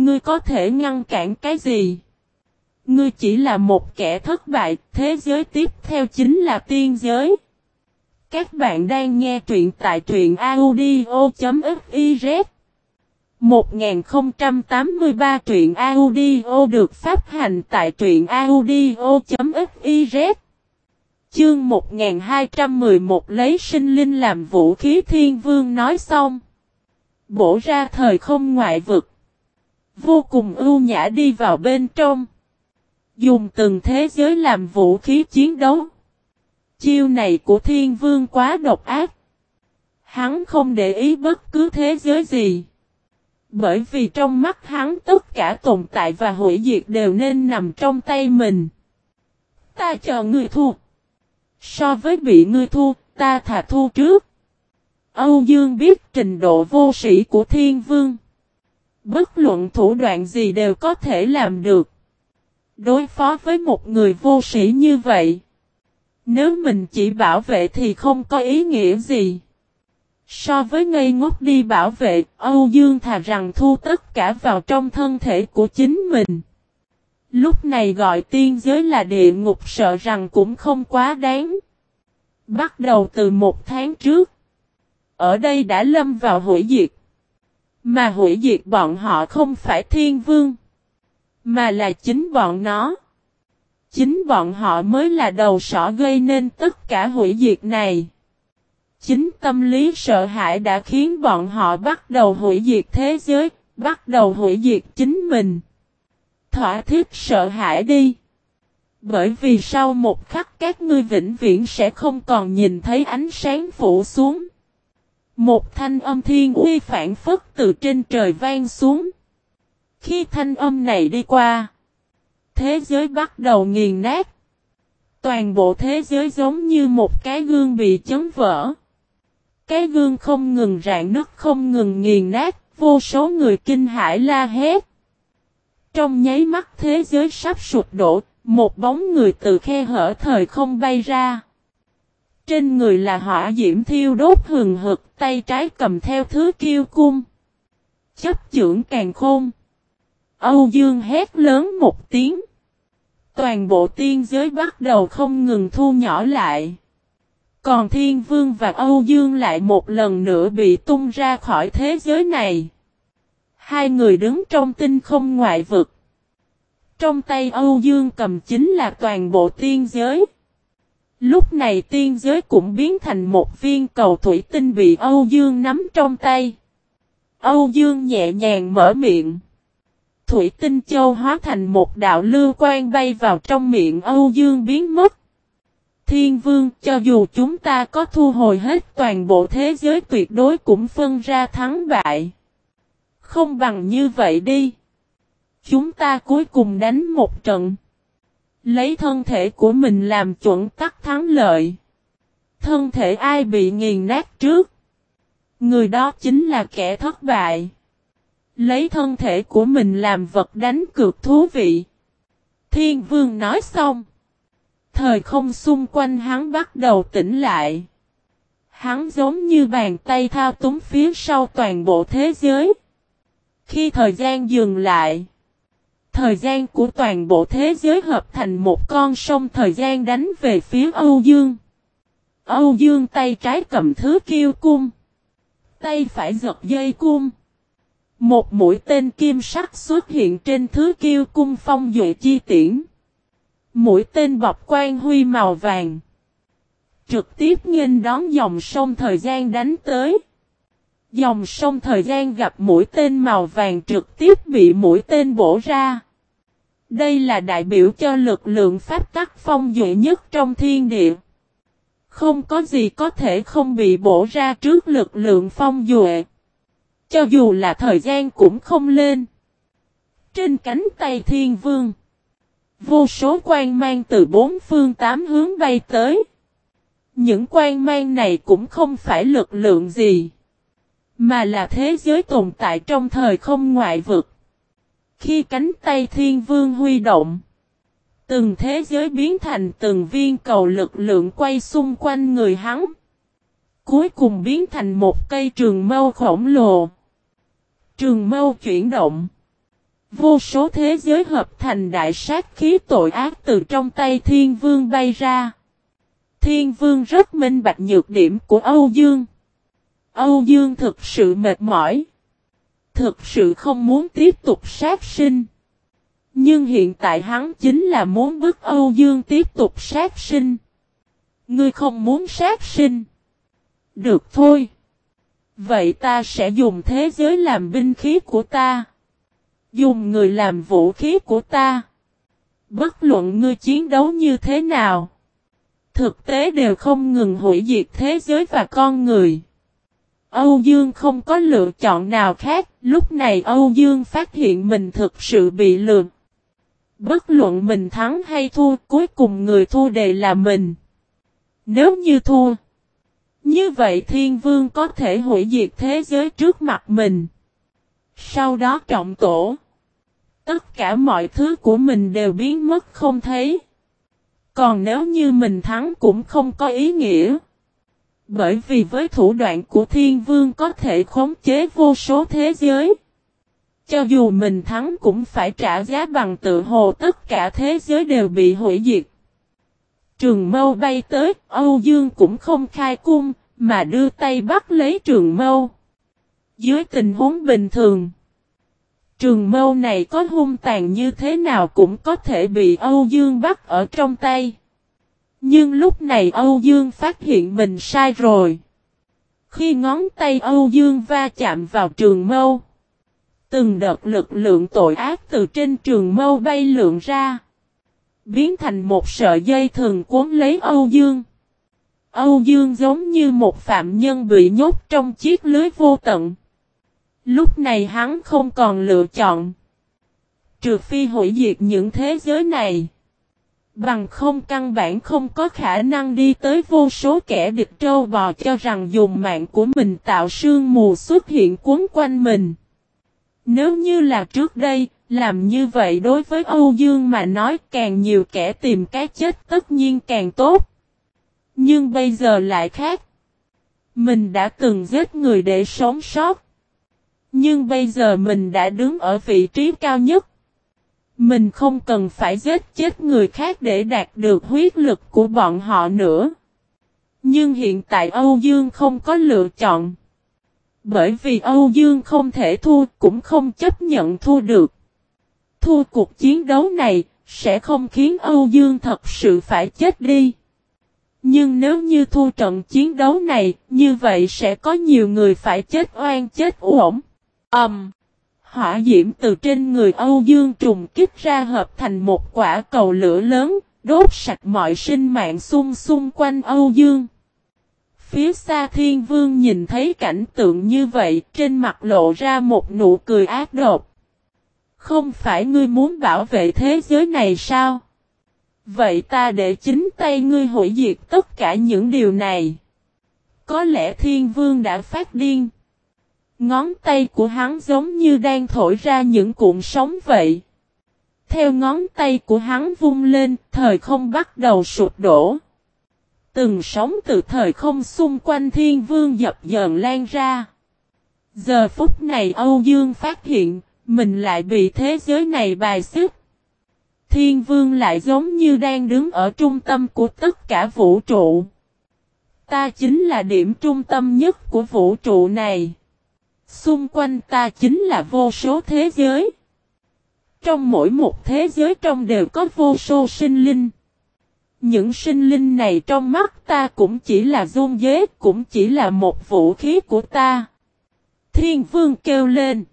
Ngươi có thể ngăn cản cái gì? Ngươi chỉ là một kẻ thất bại, thế giới tiếp theo chính là tiên giới. Các bạn đang nghe truyện tại truyện audio.fiz 1083 truyện audio được phát hành tại truyện audio.fiz Chương 1211 lấy sinh linh làm vũ khí thiên vương nói xong. Bổ ra thời không ngoại vực. Vô cùng ưu nhã đi vào bên trong. Dùng từng thế giới làm vũ khí chiến đấu. Chiêu này của thiên vương quá độc ác. Hắn không để ý bất cứ thế giới gì. Bởi vì trong mắt hắn tất cả tồn tại và hủy diệt đều nên nằm trong tay mình. Ta chờ người thua. So với bị ngươi thua, ta thà thua trước. Âu Dương biết trình độ vô sĩ của thiên vương. Bất luận thủ đoạn gì đều có thể làm được. Đối phó với một người vô sĩ như vậy. Nếu mình chỉ bảo vệ thì không có ý nghĩa gì. So với ngây ngốc đi bảo vệ, Âu Dương thà rằng thu tất cả vào trong thân thể của chính mình. Lúc này gọi tiên giới là địa ngục sợ rằng cũng không quá đáng. Bắt đầu từ một tháng trước. Ở đây đã lâm vào hủy diệt. Mà hủy diệt bọn họ không phải thiên vương. Mà là chính bọn nó. Chính bọn họ mới là đầu sỏ gây nên tất cả hủy diệt này. Chính tâm lý sợ hãi đã khiến bọn họ bắt đầu hủy diệt thế giới, bắt đầu hủy diệt chính mình. Thỏa thiết sợ hãi đi. Bởi vì sau một khắc các ngươi vĩnh viễn sẽ không còn nhìn thấy ánh sáng phủ xuống. Một thanh âm thiên uy phản phất từ trên trời vang xuống. Khi thanh âm này đi qua, thế giới bắt đầu nghiền nát. Toàn bộ thế giới giống như một cái gương bị chấn vỡ. Cái gương không ngừng rạn nứt không ngừng nghiền nát, vô số người kinh hãi la hét. Trong nháy mắt thế giới sắp sụp đổ, một bóng người từ khe hở thời không bay ra. Trên người là hỏa diễm thiêu đốt hừng hực, tay trái cầm theo thứ kiêu cung. Chấp trưởng càng khôn. Âu Dương hét lớn một tiếng. Toàn bộ tiên giới bắt đầu không ngừng thu nhỏ lại. Còn Thiên Vương và Âu Dương lại một lần nữa bị tung ra khỏi thế giới này. Hai người đứng trong tinh không ngoại vực. Trong tay Âu Dương cầm chính là toàn bộ tiên giới. Lúc này tiên giới cũng biến thành một viên cầu thủy tinh bị Âu Dương nắm trong tay. Âu Dương nhẹ nhàng mở miệng. Thủy tinh châu hóa thành một đạo lưu quan bay vào trong miệng Âu Dương biến mất. Thiên vương, cho dù chúng ta có thu hồi hết toàn bộ thế giới tuyệt đối cũng phân ra thắng bại. Không bằng như vậy đi. Chúng ta cuối cùng đánh một trận. Lấy thân thể của mình làm chuẩn tắc thắng lợi. Thân thể ai bị nghiền nát trước. Người đó chính là kẻ thất bại. Lấy thân thể của mình làm vật đánh cược thú vị. Thiên vương nói xong. Thời không xung quanh hắn bắt đầu tỉnh lại. Hắn giống như bàn tay thao túng phía sau toàn bộ thế giới. Khi thời gian dừng lại. Thời gian của toàn bộ thế giới hợp thành một con sông thời gian đánh về phía Âu Dương. Âu Dương tay trái cầm thứ kiêu cung. Tay phải giật dây cung. Một mũi tên kim sắc xuất hiện trên thứ kiêu cung phong duệ chi tiễn. Mũi tên bọc quan huy màu vàng. Trực tiếp nghênh đón dòng sông thời gian đánh tới. Dòng sông thời gian gặp mũi tên màu vàng trực tiếp bị mũi tên bổ ra. Đây là đại biểu cho lực lượng pháp tắc phong duệ nhất trong thiên địa. Không có gì có thể không bị bổ ra trước lực lượng phong duệ. Cho dù là thời gian cũng không lên. Trên cánh tay thiên vương. Vô số quan mang từ bốn phương tám hướng bay tới. Những quan mang này cũng không phải lực lượng gì. Mà là thế giới tồn tại trong thời không ngoại vực. Khi cánh tay thiên vương huy động. Từng thế giới biến thành từng viên cầu lực lượng quay xung quanh người hắn. Cuối cùng biến thành một cây trường mâu khổng lồ. Trường mâu chuyển động. Vô số thế giới hợp thành đại sát khí tội ác từ trong tay thiên vương bay ra. Thiên vương rất minh bạch nhược điểm của Âu Dương. Âu Dương thực sự mệt mỏi. Thực sự không muốn tiếp tục sát sinh. Nhưng hiện tại hắn chính là muốn bức Âu Dương tiếp tục sát sinh. Ngươi không muốn sát sinh. Được thôi. Vậy ta sẽ dùng thế giới làm binh khí của ta. Dùng người làm vũ khí của ta. Bất luận ngươi chiến đấu như thế nào. Thực tế đều không ngừng hủy diệt thế giới và con người. Âu Dương không có lựa chọn nào khác, lúc này Âu Dương phát hiện mình thực sự bị lừa. Bất luận mình thắng hay thua, cuối cùng người thua đều là mình. Nếu như thua, như vậy Thiên Vương có thể hủy diệt thế giới trước mặt mình. Sau đó trọng tổ. Tất cả mọi thứ của mình đều biến mất không thấy. Còn nếu như mình thắng cũng không có ý nghĩa. Bởi vì với thủ đoạn của thiên vương có thể khống chế vô số thế giới. Cho dù mình thắng cũng phải trả giá bằng tự hồ tất cả thế giới đều bị hủy diệt. Trường mâu bay tới, Âu Dương cũng không khai cung, mà đưa tay bắt lấy trường mâu. Dưới tình huống bình thường, trường mâu này có hung tàn như thế nào cũng có thể bị Âu Dương bắt ở trong tay. Nhưng lúc này Âu Dương phát hiện mình sai rồi. Khi ngón tay Âu Dương va chạm vào trường mâu, từng đợt lực lượng tội ác từ trên trường mâu bay lượn ra, biến thành một sợi dây thường cuốn lấy Âu Dương. Âu Dương giống như một phạm nhân bị nhốt trong chiếc lưới vô tận. Lúc này hắn không còn lựa chọn. Trừ phi hủy diệt những thế giới này. Bằng không căn bản không có khả năng đi tới vô số kẻ địch trâu bò cho rằng dùng mạng của mình tạo sương mù xuất hiện cuốn quanh mình. Nếu như là trước đây, làm như vậy đối với Âu Dương mà nói càng nhiều kẻ tìm cái chết tất nhiên càng tốt. Nhưng bây giờ lại khác. Mình đã từng giết người để sống sót. Nhưng bây giờ mình đã đứng ở vị trí cao nhất. Mình không cần phải giết chết người khác để đạt được huyết lực của bọn họ nữa. Nhưng hiện tại Âu Dương không có lựa chọn. Bởi vì Âu Dương không thể thua cũng không chấp nhận thua được. Thua cuộc chiến đấu này sẽ không khiến Âu Dương thật sự phải chết đi. Nhưng nếu như thua trận chiến đấu này, như vậy sẽ có nhiều người phải chết oan chết uổng. ầm Um, hỏa diễm từ trên người Âu Dương trùng kích ra hợp thành một quả cầu lửa lớn, đốt sạch mọi sinh mạng xung xung quanh Âu Dương. Phía xa thiên vương nhìn thấy cảnh tượng như vậy, trên mặt lộ ra một nụ cười ác độc. Không phải ngươi muốn bảo vệ thế giới này sao? Vậy ta để chính tay ngươi hủy diệt tất cả những điều này. Có lẽ thiên vương đã phát điên. Ngón tay của hắn giống như đang thổi ra những cuộn sóng vậy. Theo ngón tay của hắn vung lên, thời không bắt đầu sụp đổ. Từng sóng từ thời không xung quanh thiên vương dập dờn lan ra. Giờ phút này Âu Dương phát hiện, mình lại bị thế giới này bài xích. Thiên vương lại giống như đang đứng ở trung tâm của tất cả vũ trụ. Ta chính là điểm trung tâm nhất của vũ trụ này. Xung quanh ta chính là vô số thế giới. Trong mỗi một thế giới trong đều có vô số sinh linh. Những sinh linh này trong mắt ta cũng chỉ là dung dế, cũng chỉ là một vũ khí của ta. Thiên vương kêu lên.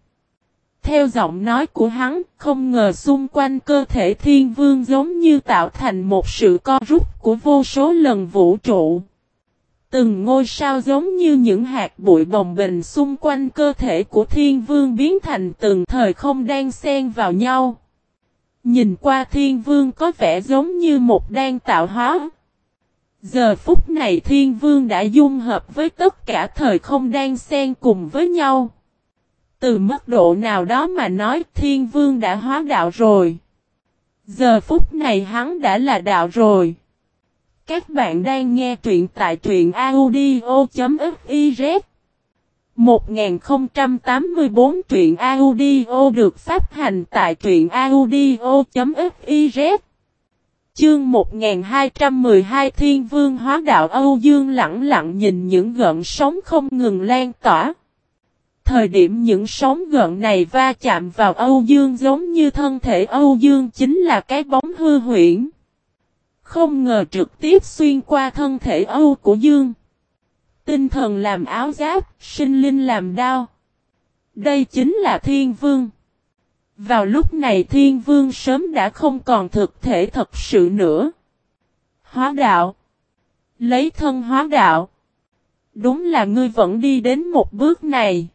Theo giọng nói của hắn, không ngờ xung quanh cơ thể thiên vương giống như tạo thành một sự co rút của vô số lần vũ trụ. Từng ngôi sao giống như những hạt bụi bồng bình xung quanh cơ thể của thiên vương biến thành từng thời không đang xen vào nhau. Nhìn qua thiên vương có vẻ giống như một đang tạo hóa. Giờ phút này thiên vương đã dung hợp với tất cả thời không đang xen cùng với nhau. Từ mức độ nào đó mà nói thiên vương đã hóa đạo rồi. Giờ phút này hắn đã là đạo rồi. Các bạn đang nghe truyện tại truyện audio.fiz 1084 truyện audio được phát hành tại truyện audio.fiz Chương 1212 Thiên Vương Hóa Đạo Âu Dương lặng lặng nhìn những gợn sóng không ngừng lan tỏa. Thời điểm những sóng gợn này va chạm vào Âu Dương giống như thân thể Âu Dương chính là cái bóng hư huyễn. Không ngờ trực tiếp xuyên qua thân thể Âu của Dương. Tinh thần làm áo giáp, sinh linh làm đao. Đây chính là Thiên Vương. Vào lúc này Thiên Vương sớm đã không còn thực thể thật sự nữa. Hóa đạo. Lấy thân hóa đạo. Đúng là ngươi vẫn đi đến một bước này.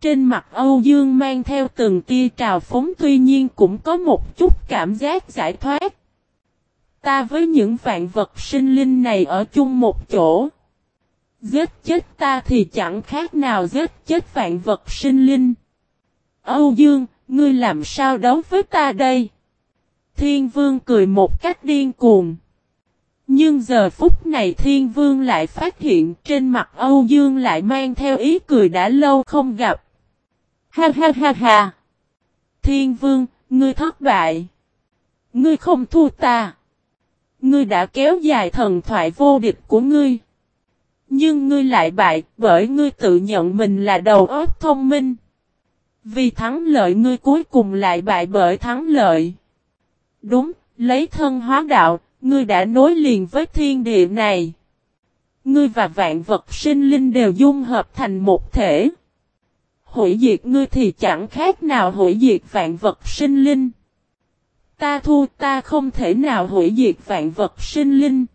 Trên mặt Âu Dương mang theo từng tia trào phóng tuy nhiên cũng có một chút cảm giác giải thoát. Ta với những vạn vật sinh linh này ở chung một chỗ. Giết chết ta thì chẳng khác nào giết chết vạn vật sinh linh. Âu Dương, ngươi làm sao đấu với ta đây? Thiên Vương cười một cách điên cuồng. Nhưng giờ phút này Thiên Vương lại phát hiện trên mặt Âu Dương lại mang theo ý cười đã lâu không gặp. Ha ha ha ha! Thiên Vương, ngươi thất bại. Ngươi không thua ta. Ngươi đã kéo dài thần thoại vô địch của ngươi. Nhưng ngươi lại bại bởi ngươi tự nhận mình là đầu óc thông minh. Vì thắng lợi ngươi cuối cùng lại bại bởi thắng lợi. Đúng, lấy thân hóa đạo, ngươi đã nối liền với thiên địa này. Ngươi và vạn vật sinh linh đều dung hợp thành một thể. Hủy diệt ngươi thì chẳng khác nào hủy diệt vạn vật sinh linh. Ta thu ta không thể nào hủy diệt vạn vật sinh linh.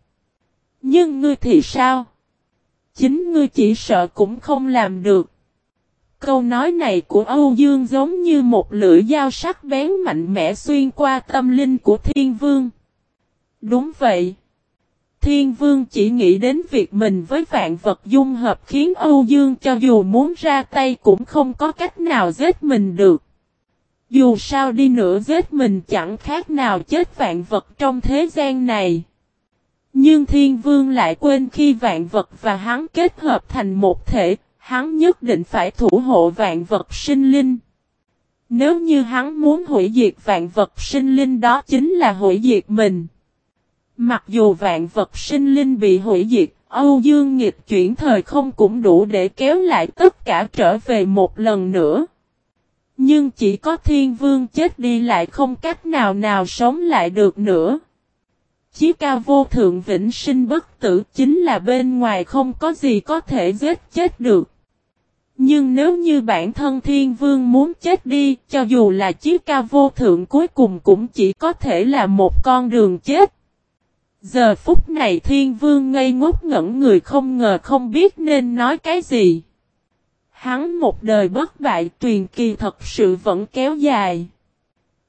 Nhưng ngươi thì sao? Chính ngươi chỉ sợ cũng không làm được. Câu nói này của Âu Dương giống như một lưỡi dao sắc bén mạnh mẽ xuyên qua tâm linh của Thiên Vương. Đúng vậy. Thiên Vương chỉ nghĩ đến việc mình với vạn vật dung hợp khiến Âu Dương cho dù muốn ra tay cũng không có cách nào giết mình được. Dù sao đi nữa giết mình chẳng khác nào chết vạn vật trong thế gian này. Nhưng Thiên Vương lại quên khi vạn vật và hắn kết hợp thành một thể, hắn nhất định phải thủ hộ vạn vật sinh linh. Nếu như hắn muốn hủy diệt vạn vật sinh linh đó chính là hủy diệt mình. Mặc dù vạn vật sinh linh bị hủy diệt, Âu Dương nghịch chuyển thời không cũng đủ để kéo lại tất cả trở về một lần nữa. Nhưng chỉ có thiên vương chết đi lại không cách nào nào sống lại được nữa. Chí ca vô thượng vĩnh sinh bất tử chính là bên ngoài không có gì có thể giết chết được. Nhưng nếu như bản thân thiên vương muốn chết đi, cho dù là chí ca vô thượng cuối cùng cũng chỉ có thể là một con đường chết. Giờ phút này thiên vương ngây ngốc ngẩn người không ngờ không biết nên nói cái gì. Hắn một đời bất bại truyền kỳ thật sự vẫn kéo dài.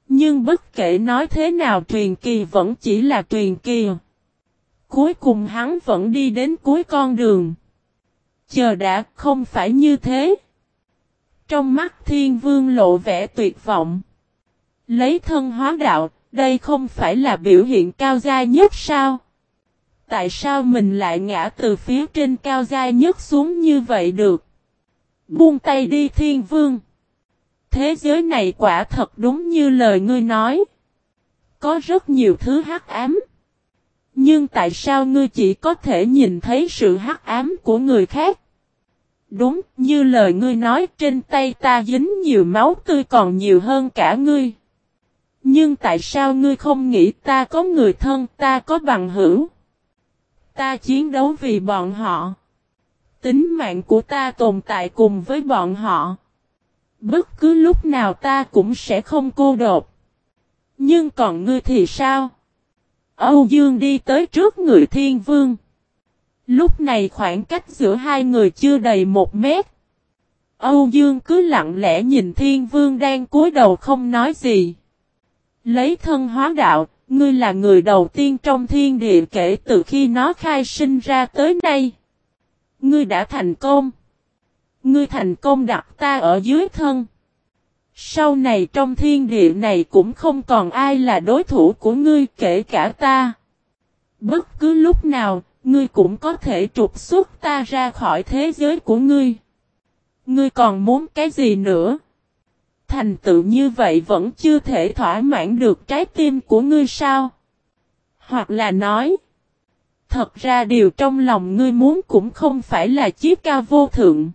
Nhưng bất kể nói thế nào truyền kỳ vẫn chỉ là truyền kỳ. Cuối cùng hắn vẫn đi đến cuối con đường. Chờ đã không phải như thế. Trong mắt thiên vương lộ vẻ tuyệt vọng. Lấy thân hóa đạo, đây không phải là biểu hiện cao giai nhất sao? Tại sao mình lại ngã từ phía trên cao giai nhất xuống như vậy được? Buông tay đi thiên vương. Thế giới này quả thật đúng như lời ngươi nói. Có rất nhiều thứ hắc ám. Nhưng tại sao ngươi chỉ có thể nhìn thấy sự hắc ám của người khác? Đúng như lời ngươi nói, trên tay ta dính nhiều máu tươi còn nhiều hơn cả ngươi. Nhưng tại sao ngươi không nghĩ ta có người thân, ta có bằng hữu? Ta chiến đấu vì bọn họ. Tính mạng của ta tồn tại cùng với bọn họ. Bất cứ lúc nào ta cũng sẽ không cô độc. Nhưng còn ngươi thì sao? Âu Dương đi tới trước người thiên vương. Lúc này khoảng cách giữa hai người chưa đầy một mét. Âu Dương cứ lặng lẽ nhìn thiên vương đang cúi đầu không nói gì. Lấy thân hóa đạo, ngươi là người đầu tiên trong thiên địa kể từ khi nó khai sinh ra tới nay. Ngươi đã thành công. Ngươi thành công đặt ta ở dưới thân. Sau này trong thiên địa này cũng không còn ai là đối thủ của ngươi kể cả ta. Bất cứ lúc nào, ngươi cũng có thể trục xuất ta ra khỏi thế giới của ngươi. Ngươi còn muốn cái gì nữa? Thành tựu như vậy vẫn chưa thể thỏa mãn được trái tim của ngươi sao? Hoặc là nói, thật ra điều trong lòng ngươi muốn cũng không phải là chiếc cao vô thượng,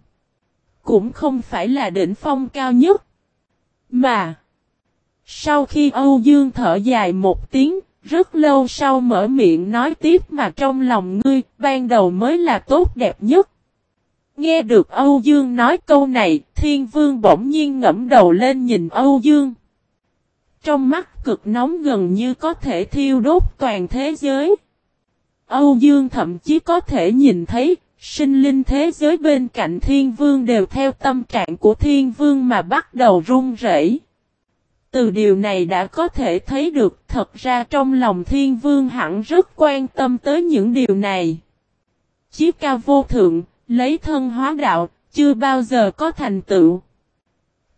cũng không phải là đỉnh phong cao nhất, mà sau khi Âu Dương thở dài một tiếng, rất lâu sau mở miệng nói tiếp mà trong lòng ngươi, ban đầu mới là tốt đẹp nhất. Nghe được Âu Dương nói câu này, Thiên Vương bỗng nhiên ngẫm đầu lên nhìn Âu Dương. Trong mắt cực nóng gần như có thể thiêu đốt toàn thế giới. Âu Dương thậm chí có thể nhìn thấy, sinh linh thế giới bên cạnh Thiên Vương đều theo tâm trạng của Thiên Vương mà bắt đầu run rẩy. Từ điều này đã có thể thấy được thật ra trong lòng Thiên Vương hẳn rất quan tâm tới những điều này. Chí cao vô thượng, lấy thân hóa đạo, chưa bao giờ có thành tựu.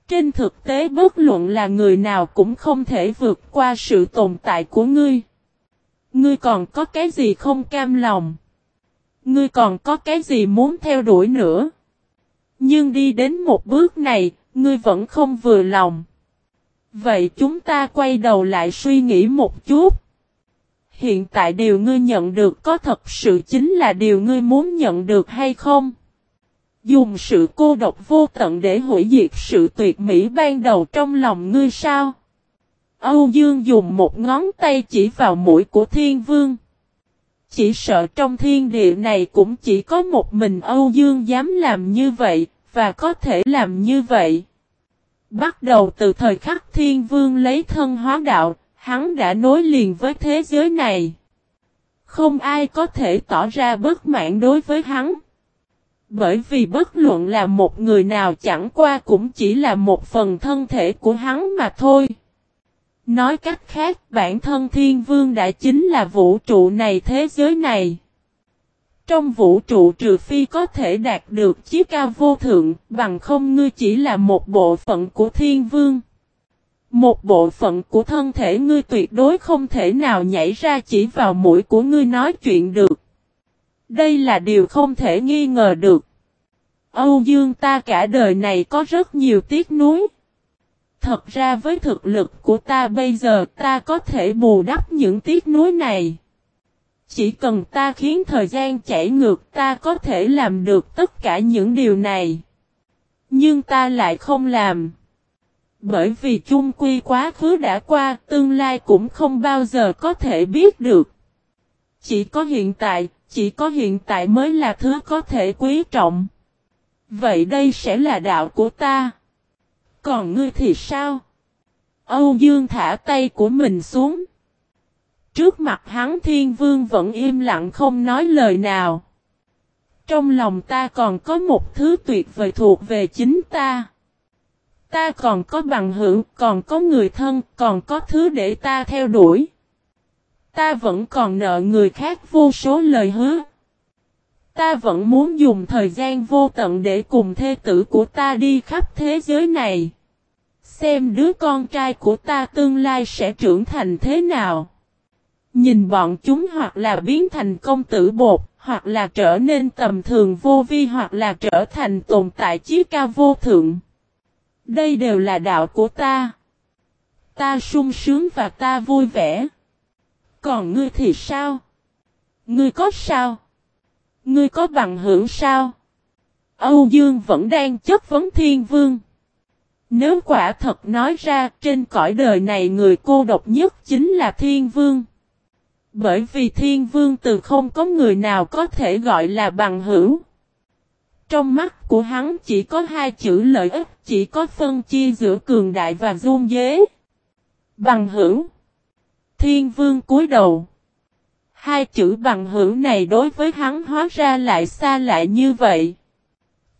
Trên thực tế bất luận là người nào cũng không thể vượt qua sự tồn tại của ngươi. Ngươi còn có cái gì không cam lòng? Ngươi còn có cái gì muốn theo đuổi nữa? Nhưng đi đến một bước này, ngươi vẫn không vừa lòng. Vậy chúng ta quay đầu lại suy nghĩ một chút. Hiện tại điều ngươi nhận được có thật sự chính là điều ngươi muốn nhận được hay không? Dùng sự cô độc vô tận để hủy diệt sự tuyệt mỹ ban đầu trong lòng ngươi sao? Âu Dương dùng một ngón tay chỉ vào mũi của thiên vương. Chỉ sợ trong thiên địa này cũng chỉ có một mình Âu Dương dám làm như vậy, và có thể làm như vậy. Bắt đầu từ thời khắc thiên vương lấy thân hóa đạo, hắn đã nối liền với thế giới này. Không ai có thể tỏ ra bất mãn đối với hắn. Bởi vì bất luận là một người nào chẳng qua cũng chỉ là một phần thân thể của hắn mà thôi. Nói cách khác, bản thân thiên vương đã chính là vũ trụ này thế giới này. Trong vũ trụ trừ phi có thể đạt được chiếc cao vô thượng, bằng không ngươi chỉ là một bộ phận của thiên vương. Một bộ phận của thân thể ngươi tuyệt đối không thể nào nhảy ra chỉ vào mũi của ngươi nói chuyện được. Đây là điều không thể nghi ngờ được. Âu Dương ta cả đời này có rất nhiều tiếc nuối. Thật ra với thực lực của ta bây giờ ta có thể bù đắp những tiếc nuối này. Chỉ cần ta khiến thời gian chảy ngược ta có thể làm được tất cả những điều này. Nhưng ta lại không làm. Bởi vì chung quy quá khứ đã qua, tương lai cũng không bao giờ có thể biết được. Chỉ có hiện tại, chỉ có hiện tại mới là thứ có thể quý trọng. Vậy đây sẽ là đạo của ta. Còn ngươi thì sao? Âu Dương thả tay của mình xuống. Trước mặt hắn thiên vương vẫn im lặng không nói lời nào. Trong lòng ta còn có một thứ tuyệt vời thuộc về chính ta. Ta còn có bằng hữu, còn có người thân, còn có thứ để ta theo đuổi. Ta vẫn còn nợ người khác vô số lời hứa. Ta vẫn muốn dùng thời gian vô tận để cùng thê tử của ta đi khắp thế giới này. Xem đứa con trai của ta tương lai sẽ trưởng thành thế nào. Nhìn bọn chúng hoặc là biến thành công tử bột, hoặc là trở nên tầm thường vô vi hoặc là trở thành tồn tại chí cao vô thượng. Đây đều là đạo của ta. Ta sung sướng và ta vui vẻ. Còn ngươi thì sao? Ngươi có sao? Ngươi có bằng hưởng sao? Âu Dương vẫn đang chất vấn thiên vương. Nếu quả thật nói ra trên cõi đời này người cô độc nhất chính là thiên vương. Bởi vì thiên vương từ không có người nào có thể gọi là bằng hữu. Trong mắt của hắn chỉ có hai chữ lợi ích, chỉ có phân chia giữa cường đại và dung dế. Bằng hữu. Thiên vương cúi đầu. Hai chữ bằng hữu này đối với hắn hóa ra lại xa lại như vậy.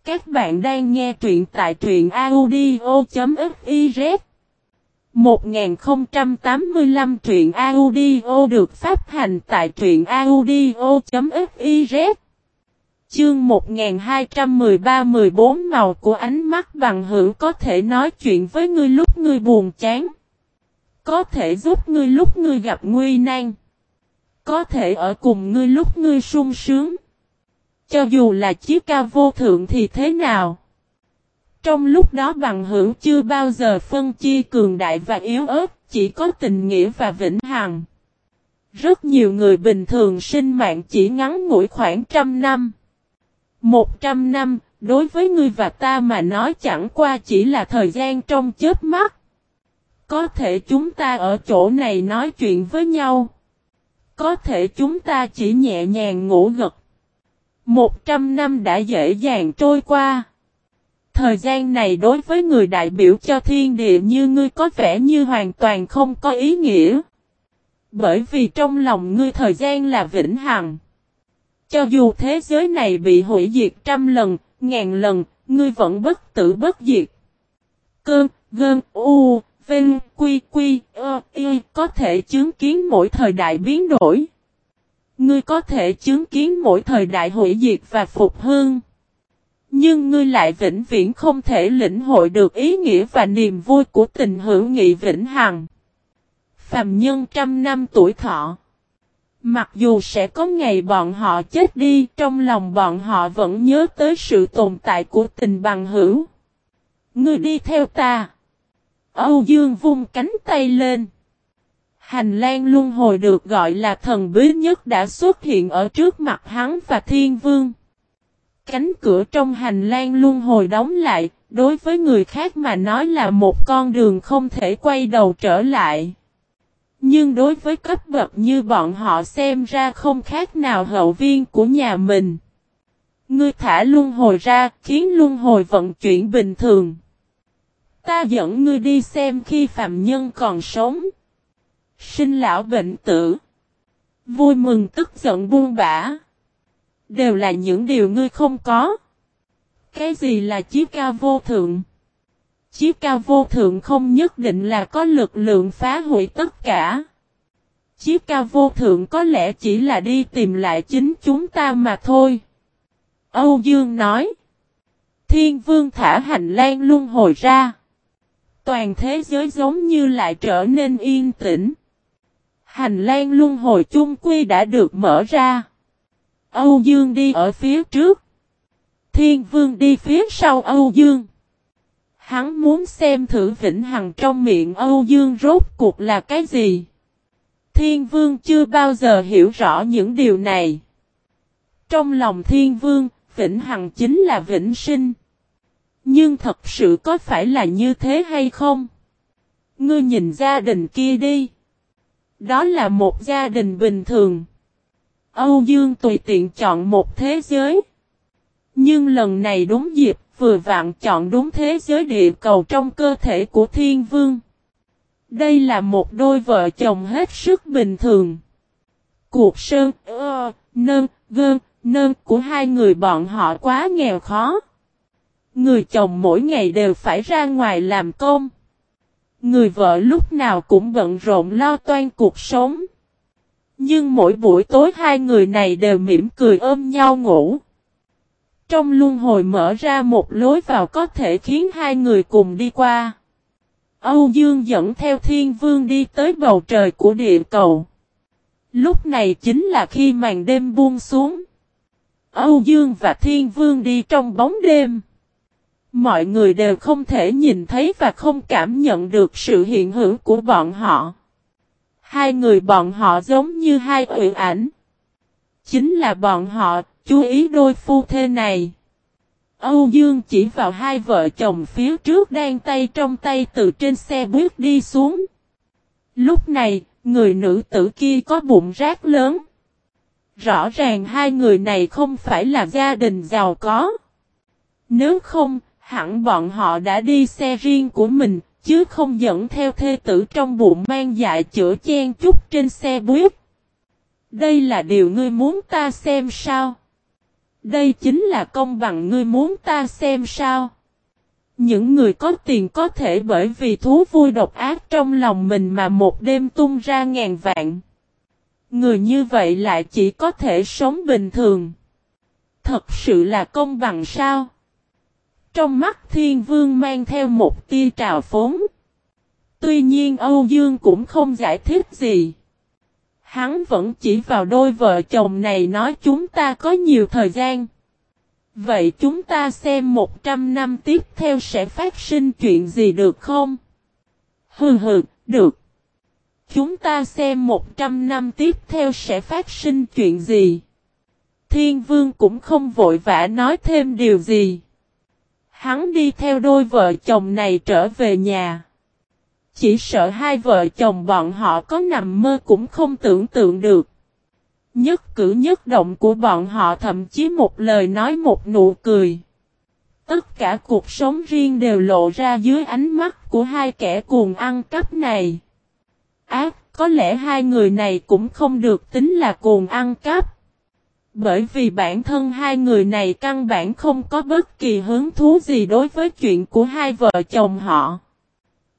Các bạn đang nghe truyện tại truyện audio.fiz 1085 truyện audio được phát hành tại truyện audio.fiz Chương 1213-14 màu của ánh mắt bằng hữu có thể nói chuyện với ngươi lúc ngươi buồn chán. Có thể giúp ngươi lúc ngươi gặp nguy nan. Có thể ở cùng ngươi lúc ngươi sung sướng. Cho dù là chiếc ca vô thượng thì thế nào? Trong lúc đó bằng hữu chưa bao giờ phân chia cường đại và yếu ớt, chỉ có tình nghĩa và vĩnh hằng. Rất nhiều người bình thường sinh mạng chỉ ngắn ngủi khoảng trăm năm. Một trăm năm, đối với ngươi và ta mà nói chẳng qua chỉ là thời gian trong chớp mắt. Có thể chúng ta ở chỗ này nói chuyện với nhau. Có thể chúng ta chỉ nhẹ nhàng ngủ gật. Một trăm năm đã dễ dàng trôi qua. Thời gian này đối với người đại biểu cho thiên địa như ngươi có vẻ như hoàn toàn không có ý nghĩa. Bởi vì trong lòng ngươi thời gian là vĩnh hằng. Cho dù thế giới này bị hủy diệt trăm lần, ngàn lần, ngươi vẫn bất tử bất diệt. Cơn, gơn, u, vinh, quy, quy, ơ, y, có thể chứng kiến mỗi thời đại biến đổi. Ngươi có thể chứng kiến mỗi thời đại hủy diệt và phục hương. Nhưng ngươi lại vĩnh viễn không thể lĩnh hội được ý nghĩa và niềm vui của tình hữu nghị vĩnh hằng. Phàm nhân trăm năm tuổi thọ. Mặc dù sẽ có ngày bọn họ chết đi, trong lòng bọn họ vẫn nhớ tới sự tồn tại của tình bằng hữu. Ngươi đi theo ta. Âu Dương vung cánh tay lên. Hành lang luân hồi được gọi là thần bí nhất đã xuất hiện ở trước mặt hắn và thiên vương. Cánh cửa trong hành lang luân hồi đóng lại, đối với người khác mà nói là một con đường không thể quay đầu trở lại. Nhưng đối với cấp bậc như bọn họ xem ra không khác nào hậu viên của nhà mình. Ngươi thả luân hồi ra, khiến luân hồi vận chuyển bình thường. Ta dẫn ngươi đi xem khi phạm nhân còn sống. Sinh lão bệnh tử. Vui mừng tức giận buông bã. Đều là những điều ngươi không có. Cái gì là chiếc cao vô thượng? Chiếc cao vô thượng không nhất định là có lực lượng phá hủy tất cả. Chiếc cao vô thượng có lẽ chỉ là đi tìm lại chính chúng ta mà thôi. Âu Dương nói. Thiên vương thả hành lang luân hồi ra. Toàn thế giới giống như lại trở nên yên tĩnh. Hành lang luân hồi chung quy đã được mở ra. Âu Dương đi ở phía trước. Thiên vương đi phía sau Âu Dương. Hắn muốn xem thử vĩnh hằng trong miệng Âu Dương rốt cuộc là cái gì. Thiên vương chưa bao giờ hiểu rõ những điều này. Trong lòng thiên vương, vĩnh hằng chính là vĩnh sinh. Nhưng thật sự có phải là như thế hay không? Ngươi nhìn gia đình kia đi. Đó là một gia đình bình thường. Âu Dương tùy tiện chọn một thế giới. Nhưng lần này đúng dịp, vừa vặn chọn đúng thế giới địa cầu trong cơ thể của thiên vương. Đây là một đôi vợ chồng hết sức bình thường. Cuộc sơn, ơ, nơn, gơn, nơn của hai người bọn họ quá nghèo khó. Người chồng mỗi ngày đều phải ra ngoài làm công. Người vợ lúc nào cũng bận rộn lo toan cuộc sống. Nhưng mỗi buổi tối hai người này đều mỉm cười ôm nhau ngủ. Trong luân hồi mở ra một lối vào có thể khiến hai người cùng đi qua. Âu Dương dẫn theo thiên vương đi tới bầu trời của địa cầu. Lúc này chính là khi màn đêm buông xuống. Âu Dương và thiên vương đi trong bóng đêm. Mọi người đều không thể nhìn thấy và không cảm nhận được sự hiện hữu của bọn họ. Hai người bọn họ giống như hai ủy ảnh. Chính là bọn họ, chú ý đôi phu thê này. Âu Dương chỉ vào hai vợ chồng phía trước đang tay trong tay từ trên xe bước đi xuống. Lúc này, người nữ tử kia có bụng rác lớn. Rõ ràng hai người này không phải là gia đình giàu có. Nếu không, hẳn bọn họ đã đi xe riêng của mình, chứ không dẫn theo thê tử trong bụng mang dại chữa chen chút trên xe buýt. Đây là điều ngươi muốn ta xem sao? Đây chính là công bằng ngươi muốn ta xem sao? Những người có tiền có thể bởi vì thú vui độc ác trong lòng mình mà một đêm tung ra ngàn vạn. Người như vậy lại chỉ có thể sống bình thường. Thật sự là công bằng sao? Trong mắt thiên vương mang theo một tia trào phóng. Tuy nhiên Âu Dương cũng không giải thích gì. Hắn vẫn chỉ vào đôi vợ chồng này nói chúng ta có nhiều thời gian. Vậy chúng ta xem 100 năm tiếp theo sẽ phát sinh chuyện gì được không? Hừ hừ, được. Chúng ta xem 100 năm tiếp theo sẽ phát sinh chuyện gì? Thiên vương cũng không vội vã nói thêm điều gì. Hắn đi theo đôi vợ chồng này trở về nhà. Chỉ sợ hai vợ chồng bọn họ có nằm mơ cũng không tưởng tượng được. Nhất cử nhất động của bọn họ thậm chí một lời nói một nụ cười. Tất cả cuộc sống riêng đều lộ ra dưới ánh mắt của hai kẻ cuồng ăn cắp này. Ác, có lẽ hai người này cũng không được tính là cuồng ăn cắp. Bởi vì bản thân hai người này căn bản không có bất kỳ hứng thú gì đối với chuyện của hai vợ chồng họ.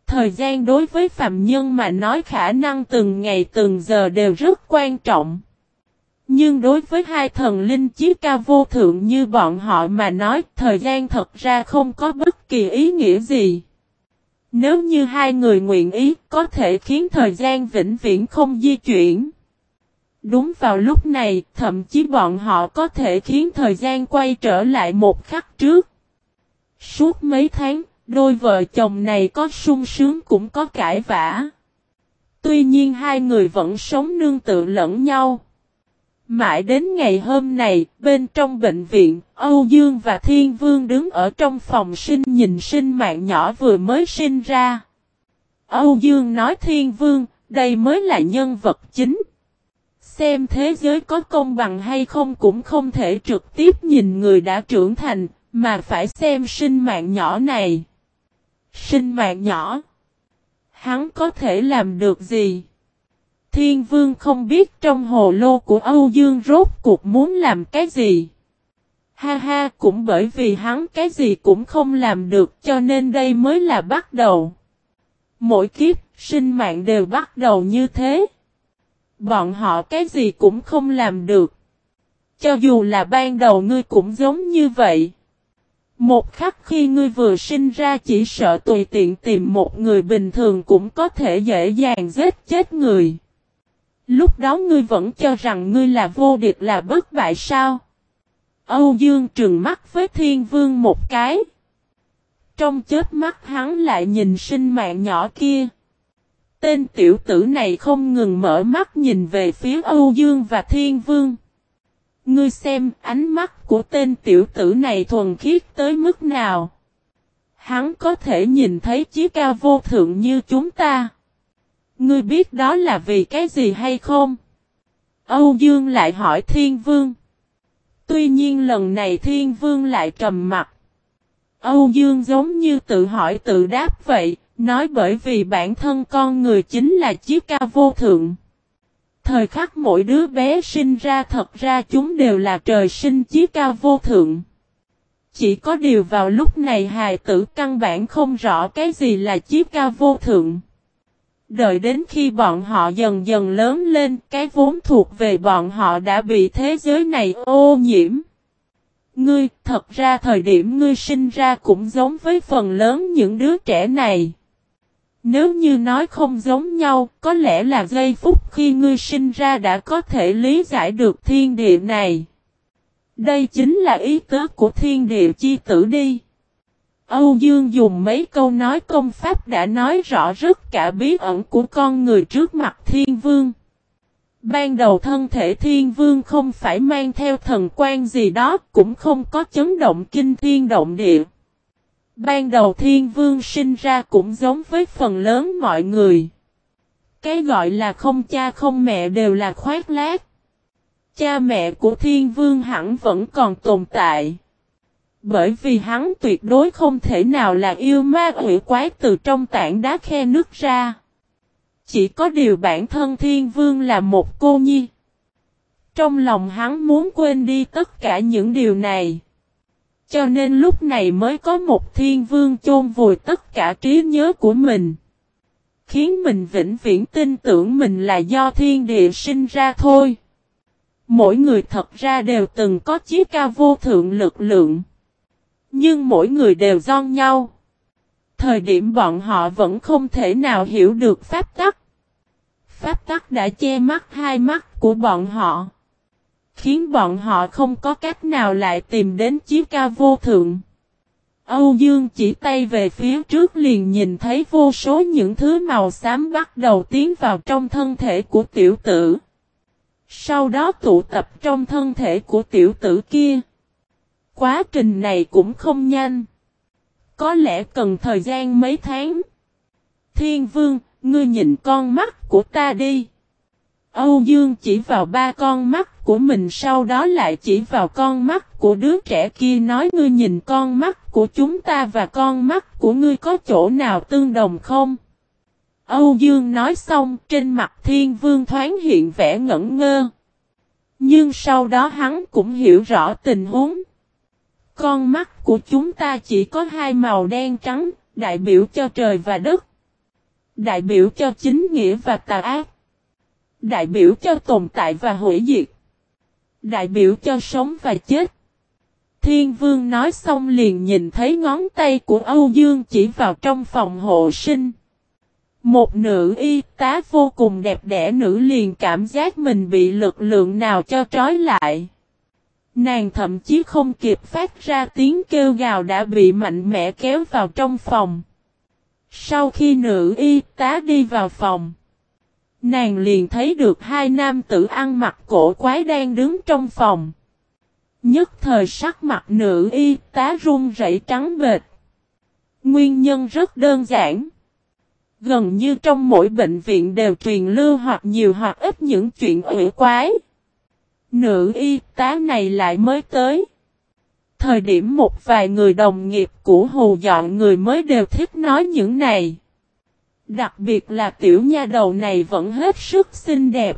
Thời gian đối với phạm nhân mà nói khả năng từng ngày từng giờ đều rất quan trọng. Nhưng đối với hai thần linh chí ca vô thượng như bọn họ mà nói, thời gian thật ra không có bất kỳ ý nghĩa gì. Nếu như hai người nguyện ý, có thể khiến thời gian vĩnh viễn không di chuyển. Đúng vào lúc này, thậm chí bọn họ có thể khiến thời gian quay trở lại một khắc trước. Suốt mấy tháng, đôi vợ chồng này có sung sướng cũng có cãi vã. Tuy nhiên hai người vẫn sống nương tự lẫn nhau. Mãi đến ngày hôm này, bên trong bệnh viện, Âu Dương và Thiên Vương đứng ở trong phòng sinh nhìn sinh mạng nhỏ vừa mới sinh ra. Âu Dương nói Thiên Vương, đây mới là nhân vật chính. Xem thế giới có công bằng hay không cũng không thể trực tiếp nhìn người đã trưởng thành, mà phải xem sinh mạng nhỏ này. Sinh mạng nhỏ. Hắn có thể làm được gì? Thiên vương không biết trong hồ lô của Âu Dương rốt cuộc muốn làm cái gì. Ha ha cũng bởi vì hắn cái gì cũng không làm được cho nên đây mới là bắt đầu. Mỗi kiếp sinh mạng đều bắt đầu như thế. Bọn họ cái gì cũng không làm được. Cho dù là ban đầu ngươi cũng giống như vậy. Một khắc khi ngươi vừa sinh ra chỉ sợ tùy tiện tìm một người bình thường cũng có thể dễ dàng giết chết người. Lúc đó ngươi vẫn cho rằng ngươi là vô địch là bất bại sao? Âu Dương trừng mắt với thiên vương một cái. Trong chết mắt hắn lại nhìn sinh mạng nhỏ kia. Tên tiểu tử này không ngừng mở mắt nhìn về phía Âu Dương và Thiên Vương. Ngươi xem ánh mắt của tên tiểu tử này thuần khiết tới mức nào. Hắn có thể nhìn thấy chí cao vô thượng như chúng ta. Ngươi biết đó là vì cái gì hay không? Âu Dương lại hỏi Thiên Vương. Tuy nhiên lần này Thiên Vương lại trầm mặt. Âu Dương giống như tự hỏi tự đáp vậy, nói bởi vì bản thân con người chính là chiếc ca vô thượng. Thời khắc mỗi đứa bé sinh ra thật ra chúng đều là trời sinh chiếc ca vô thượng. Chỉ có điều vào lúc này hài tử căn bản không rõ cái gì là chiếc ca vô thượng. Đợi đến khi bọn họ dần dần lớn lên, cái vốn thuộc về bọn họ đã bị thế giới này ô nhiễm. Ngươi, thật ra thời điểm ngươi sinh ra cũng giống với phần lớn những đứa trẻ này. Nếu như nói không giống nhau, có lẽ là giây phút khi ngươi sinh ra đã có thể lý giải được thiên địa này. Đây chính là ý tứ của thiên địa chi tử đi. Âu Dương dùng mấy câu nói công pháp đã nói rõ rất cả bí ẩn của con người trước mặt thiên vương. Ban đầu thân thể thiên vương không phải mang theo thần quan gì đó, cũng không có chấn động kinh thiên động địa. Ban đầu thiên vương sinh ra cũng giống với phần lớn mọi người. Cái gọi là không cha không mẹ đều là khoát lát. Cha mẹ của thiên vương hẳn vẫn còn tồn tại. Bởi vì hắn tuyệt đối không thể nào là yêu ma quỷ quái từ trong tảng đá khe nước ra. Chỉ có điều bản thân thiên vương là một cô nhi. Trong lòng hắn muốn quên đi tất cả những điều này. Cho nên lúc này mới có một thiên vương chôn vùi tất cả trí nhớ của mình. Khiến mình vĩnh viễn tin tưởng mình là do thiên địa sinh ra thôi. Mỗi người thật ra đều từng có chiếc ca vô thượng lực lượng. Nhưng mỗi người đều do nhau. Thời điểm bọn họ vẫn không thể nào hiểu được pháp tắc. Pháp tắc đã che mắt hai mắt của bọn họ. Khiến bọn họ không có cách nào lại tìm đến chiếc ca vô thượng. Âu Dương chỉ tay về phía trước liền nhìn thấy vô số những thứ màu xám bắt đầu tiến vào trong thân thể của tiểu tử. Sau đó tụ tập trong thân thể của tiểu tử kia. Quá trình này cũng không nhanh. Có lẽ cần thời gian mấy tháng. Thiên vương, ngươi nhìn con mắt của ta đi. Âu Dương chỉ vào ba con mắt của mình sau đó lại chỉ vào con mắt của đứa trẻ kia nói ngươi nhìn con mắt của chúng ta và con mắt của ngươi có chỗ nào tương đồng không? Âu Dương nói xong trên mặt thiên vương thoáng hiện vẻ ngẩn ngơ. Nhưng sau đó hắn cũng hiểu rõ tình huống. Con mắt của chúng ta chỉ có hai màu đen trắng, đại biểu cho trời và đất. Đại biểu cho chính nghĩa và tà ác. Đại biểu cho tồn tại và hủy diệt. Đại biểu cho sống và chết. Thiên vương nói xong liền nhìn thấy ngón tay của Âu Dương chỉ vào trong phòng hộ sinh. Một nữ y tá vô cùng đẹp đẽ nữ liền cảm giác mình bị lực lượng nào cho trói lại. Nàng thậm chí không kịp phát ra tiếng kêu gào đã bị mạnh mẽ kéo vào trong phòng. Sau khi nữ y tá đi vào phòng, nàng liền thấy được hai nam tử ăn mặc cổ quái đang đứng trong phòng. Nhất thời sắc mặt nữ y tá run rẩy trắng bệt. Nguyên nhân rất đơn giản. Gần như trong mỗi bệnh viện đều truyền lưu hoặc nhiều hoặc ít những chuyện ủy quái. Nữ y tá này lại mới tới. Thời điểm một vài người đồng nghiệp của hù dọn người mới đều thích nói những này. Đặc biệt là tiểu nha đầu này vẫn hết sức xinh đẹp.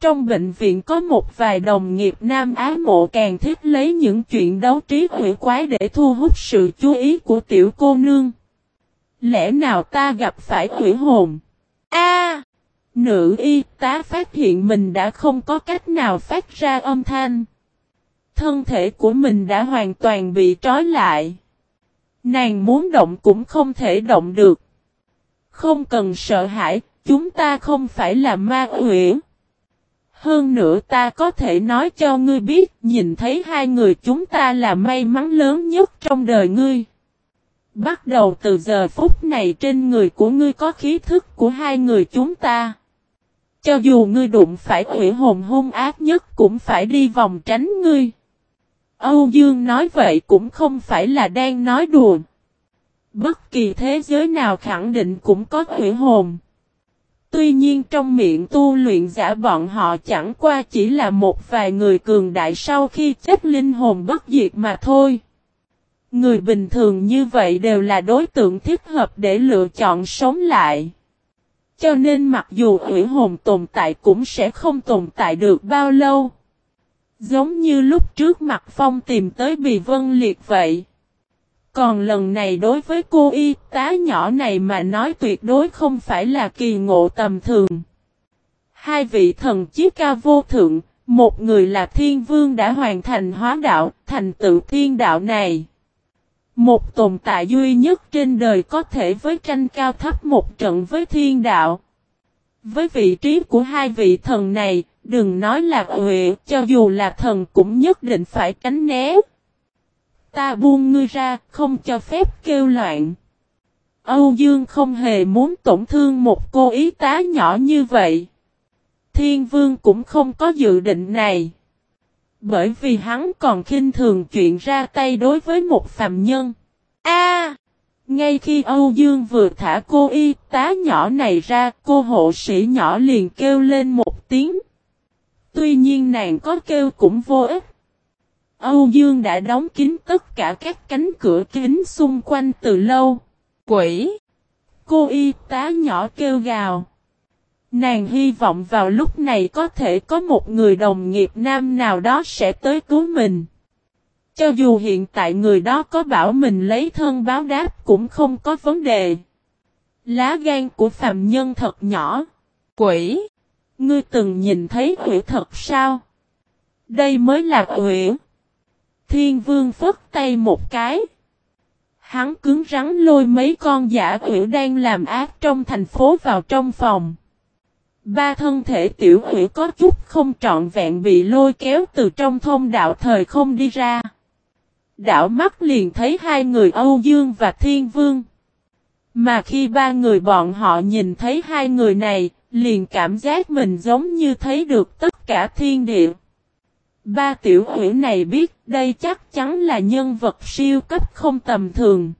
Trong bệnh viện có một vài đồng nghiệp nam Á mộ càng thích lấy những chuyện đấu trí quỷ quái để thu hút sự chú ý của tiểu cô nương. Lẽ nào ta gặp phải quỷ hồn? A! nữ y tá phát hiện mình đã không có cách nào phát ra âm thanh. Thân thể của mình đã hoàn toàn bị trói lại. Nàng muốn động cũng không thể động được. Không cần sợ hãi, chúng ta không phải là ma quỷ. Hơn nữa ta có thể nói cho ngươi biết, nhìn thấy hai người chúng ta là may mắn lớn nhất trong đời ngươi. Bắt đầu từ giờ phút này trên người của ngươi có khí thức của hai người chúng ta. Cho dù ngươi đụng phải quỷ hồn hung ác nhất cũng phải đi vòng tránh ngươi. Âu Dương nói vậy cũng không phải là đang nói đùa. Bất kỳ thế giới nào khẳng định cũng có quỷ hồn. Tuy nhiên trong miệng tu luyện giả bọn họ chẳng qua chỉ là một vài người cường đại sau khi chết linh hồn bất diệt mà thôi. Người bình thường như vậy đều là đối tượng thích hợp để lựa chọn sống lại. Cho nên mặc dù ủy hồn tồn tại cũng sẽ không tồn tại được bao lâu. Giống như lúc trước mặt phong tìm tới Bì Vân Liệt vậy. Còn lần này đối với cô y tá nhỏ này mà nói tuyệt đối không phải là kỳ ngộ tầm thường. Hai vị thần chiếc ca vô thượng, một người là thiên vương đã hoàn thành hóa đạo, thành tựu thiên đạo này. Một tồn tại duy nhất trên đời có thể với tranh cao thấp một trận với thiên đạo. Với vị trí của hai vị thần này, đừng nói là huệ, cho dù là thần cũng nhất định phải tránh né. Ta buông ngươi ra, không cho phép kêu loạn. Âu Dương không hề muốn tổn thương một cô ý tá nhỏ như vậy. Thiên vương cũng không có dự định này. Bởi vì hắn còn khinh thường chuyện ra tay đối với một phàm nhân. A! ngay khi Âu Dương vừa thả cô y tá nhỏ này ra, cô hộ sĩ nhỏ liền kêu lên một tiếng. Tuy nhiên nàng có kêu cũng vô ích. Âu Dương đã đóng kín tất cả các cánh cửa kính xung quanh từ lâu. Quỷ! Cô y tá nhỏ kêu gào. Nàng hy vọng vào lúc này có thể có một người đồng nghiệp nam nào đó sẽ tới cứu mình. Cho dù hiện tại người đó có bảo mình lấy thân báo đáp cũng không có vấn đề. Lá gan của phàm nhân thật nhỏ. Quỷ! Ngươi từng nhìn thấy quỷ thật sao? Đây mới là quỷ. Thiên vương phất tay một cái. Hắn cứng rắn lôi mấy con giả quỷ đang làm ác trong thành phố vào trong phòng. Ba thân thể tiểu hủy có chút không trọn vẹn bị lôi kéo từ trong thông đạo thời không đi ra. Đảo mắt liền thấy hai người Âu Dương và Thiên Vương. Mà khi ba người bọn họ nhìn thấy hai người này, liền cảm giác mình giống như thấy được tất cả thiên địa. Ba tiểu hủy này biết đây chắc chắn là nhân vật siêu cấp không tầm thường.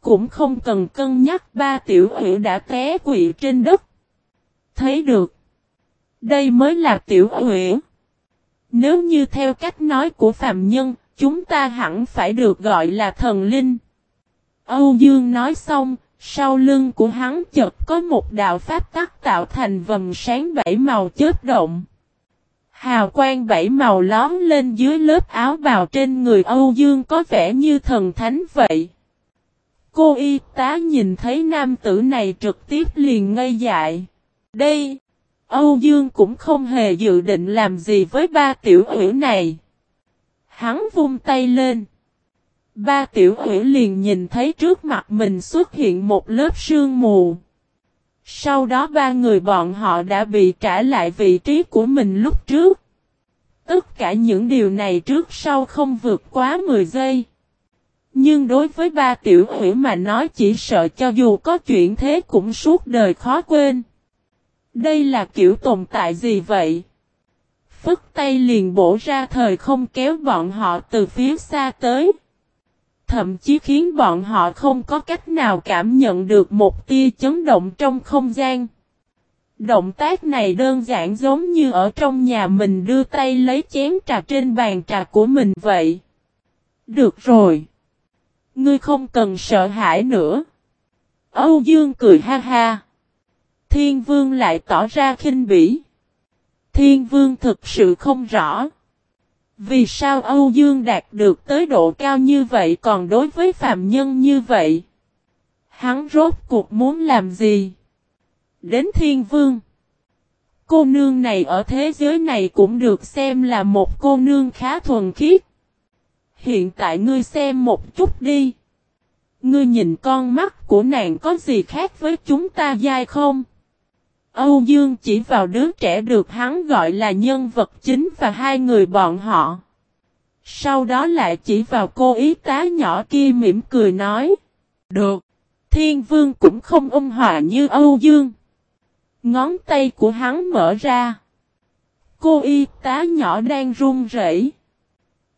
Cũng không cần cân nhắc ba tiểu hủy đã té quỵ trên đất. Thấy được. Đây mới là tiểu hủy. Nếu như theo cách nói của phạm nhân, chúng ta hẳn phải được gọi là thần linh. Âu Dương nói xong, sau lưng của hắn chợt có một đạo pháp tắc tạo thành vầng sáng bảy màu chớp động. Hào quang bảy màu lóm lên dưới lớp áo bào trên người Âu Dương có vẻ như thần thánh vậy. Cô y tá nhìn thấy nam tử này trực tiếp liền ngây dại. Đây, Âu Dương cũng không hề dự định làm gì với ba tiểu ủy này. Hắn vung tay lên. Ba tiểu ủy liền nhìn thấy trước mặt mình xuất hiện một lớp sương mù. Sau đó ba người bọn họ đã bị trả lại vị trí của mình lúc trước. Tất cả những điều này trước sau không vượt quá 10 giây. Nhưng đối với ba tiểu hủy mà nói chỉ sợ cho dù có chuyện thế cũng suốt đời khó quên. Đây là kiểu tồn tại gì vậy? Phức tay liền bổ ra thời không kéo bọn họ từ phía xa tới. Thậm chí khiến bọn họ không có cách nào cảm nhận được một tia chấn động trong không gian. Động tác này đơn giản giống như ở trong nhà mình đưa tay lấy chén trà trên bàn trà của mình vậy. Được rồi. Ngươi không cần sợ hãi nữa. Âu Dương cười ha ha. Thiên Vương lại tỏ ra khinh bỉ. Thiên Vương thực sự không rõ. Vì sao Âu Dương đạt được tới độ cao như vậy còn đối với phạm nhân như vậy? Hắn rốt cuộc muốn làm gì? Đến Thiên Vương. Cô nương này ở thế giới này cũng được xem là một cô nương khá thuần khiết. Hiện tại ngươi xem một chút đi. Ngươi nhìn con mắt của nàng có gì khác với chúng ta dai không? Âu Dương chỉ vào đứa trẻ được hắn gọi là nhân vật chính và hai người bọn họ. Sau đó lại chỉ vào cô y tá nhỏ kia mỉm cười nói. Được. Thiên vương cũng không ôn hòa như Âu Dương. Ngón tay của hắn mở ra. Cô y tá nhỏ đang run rẩy.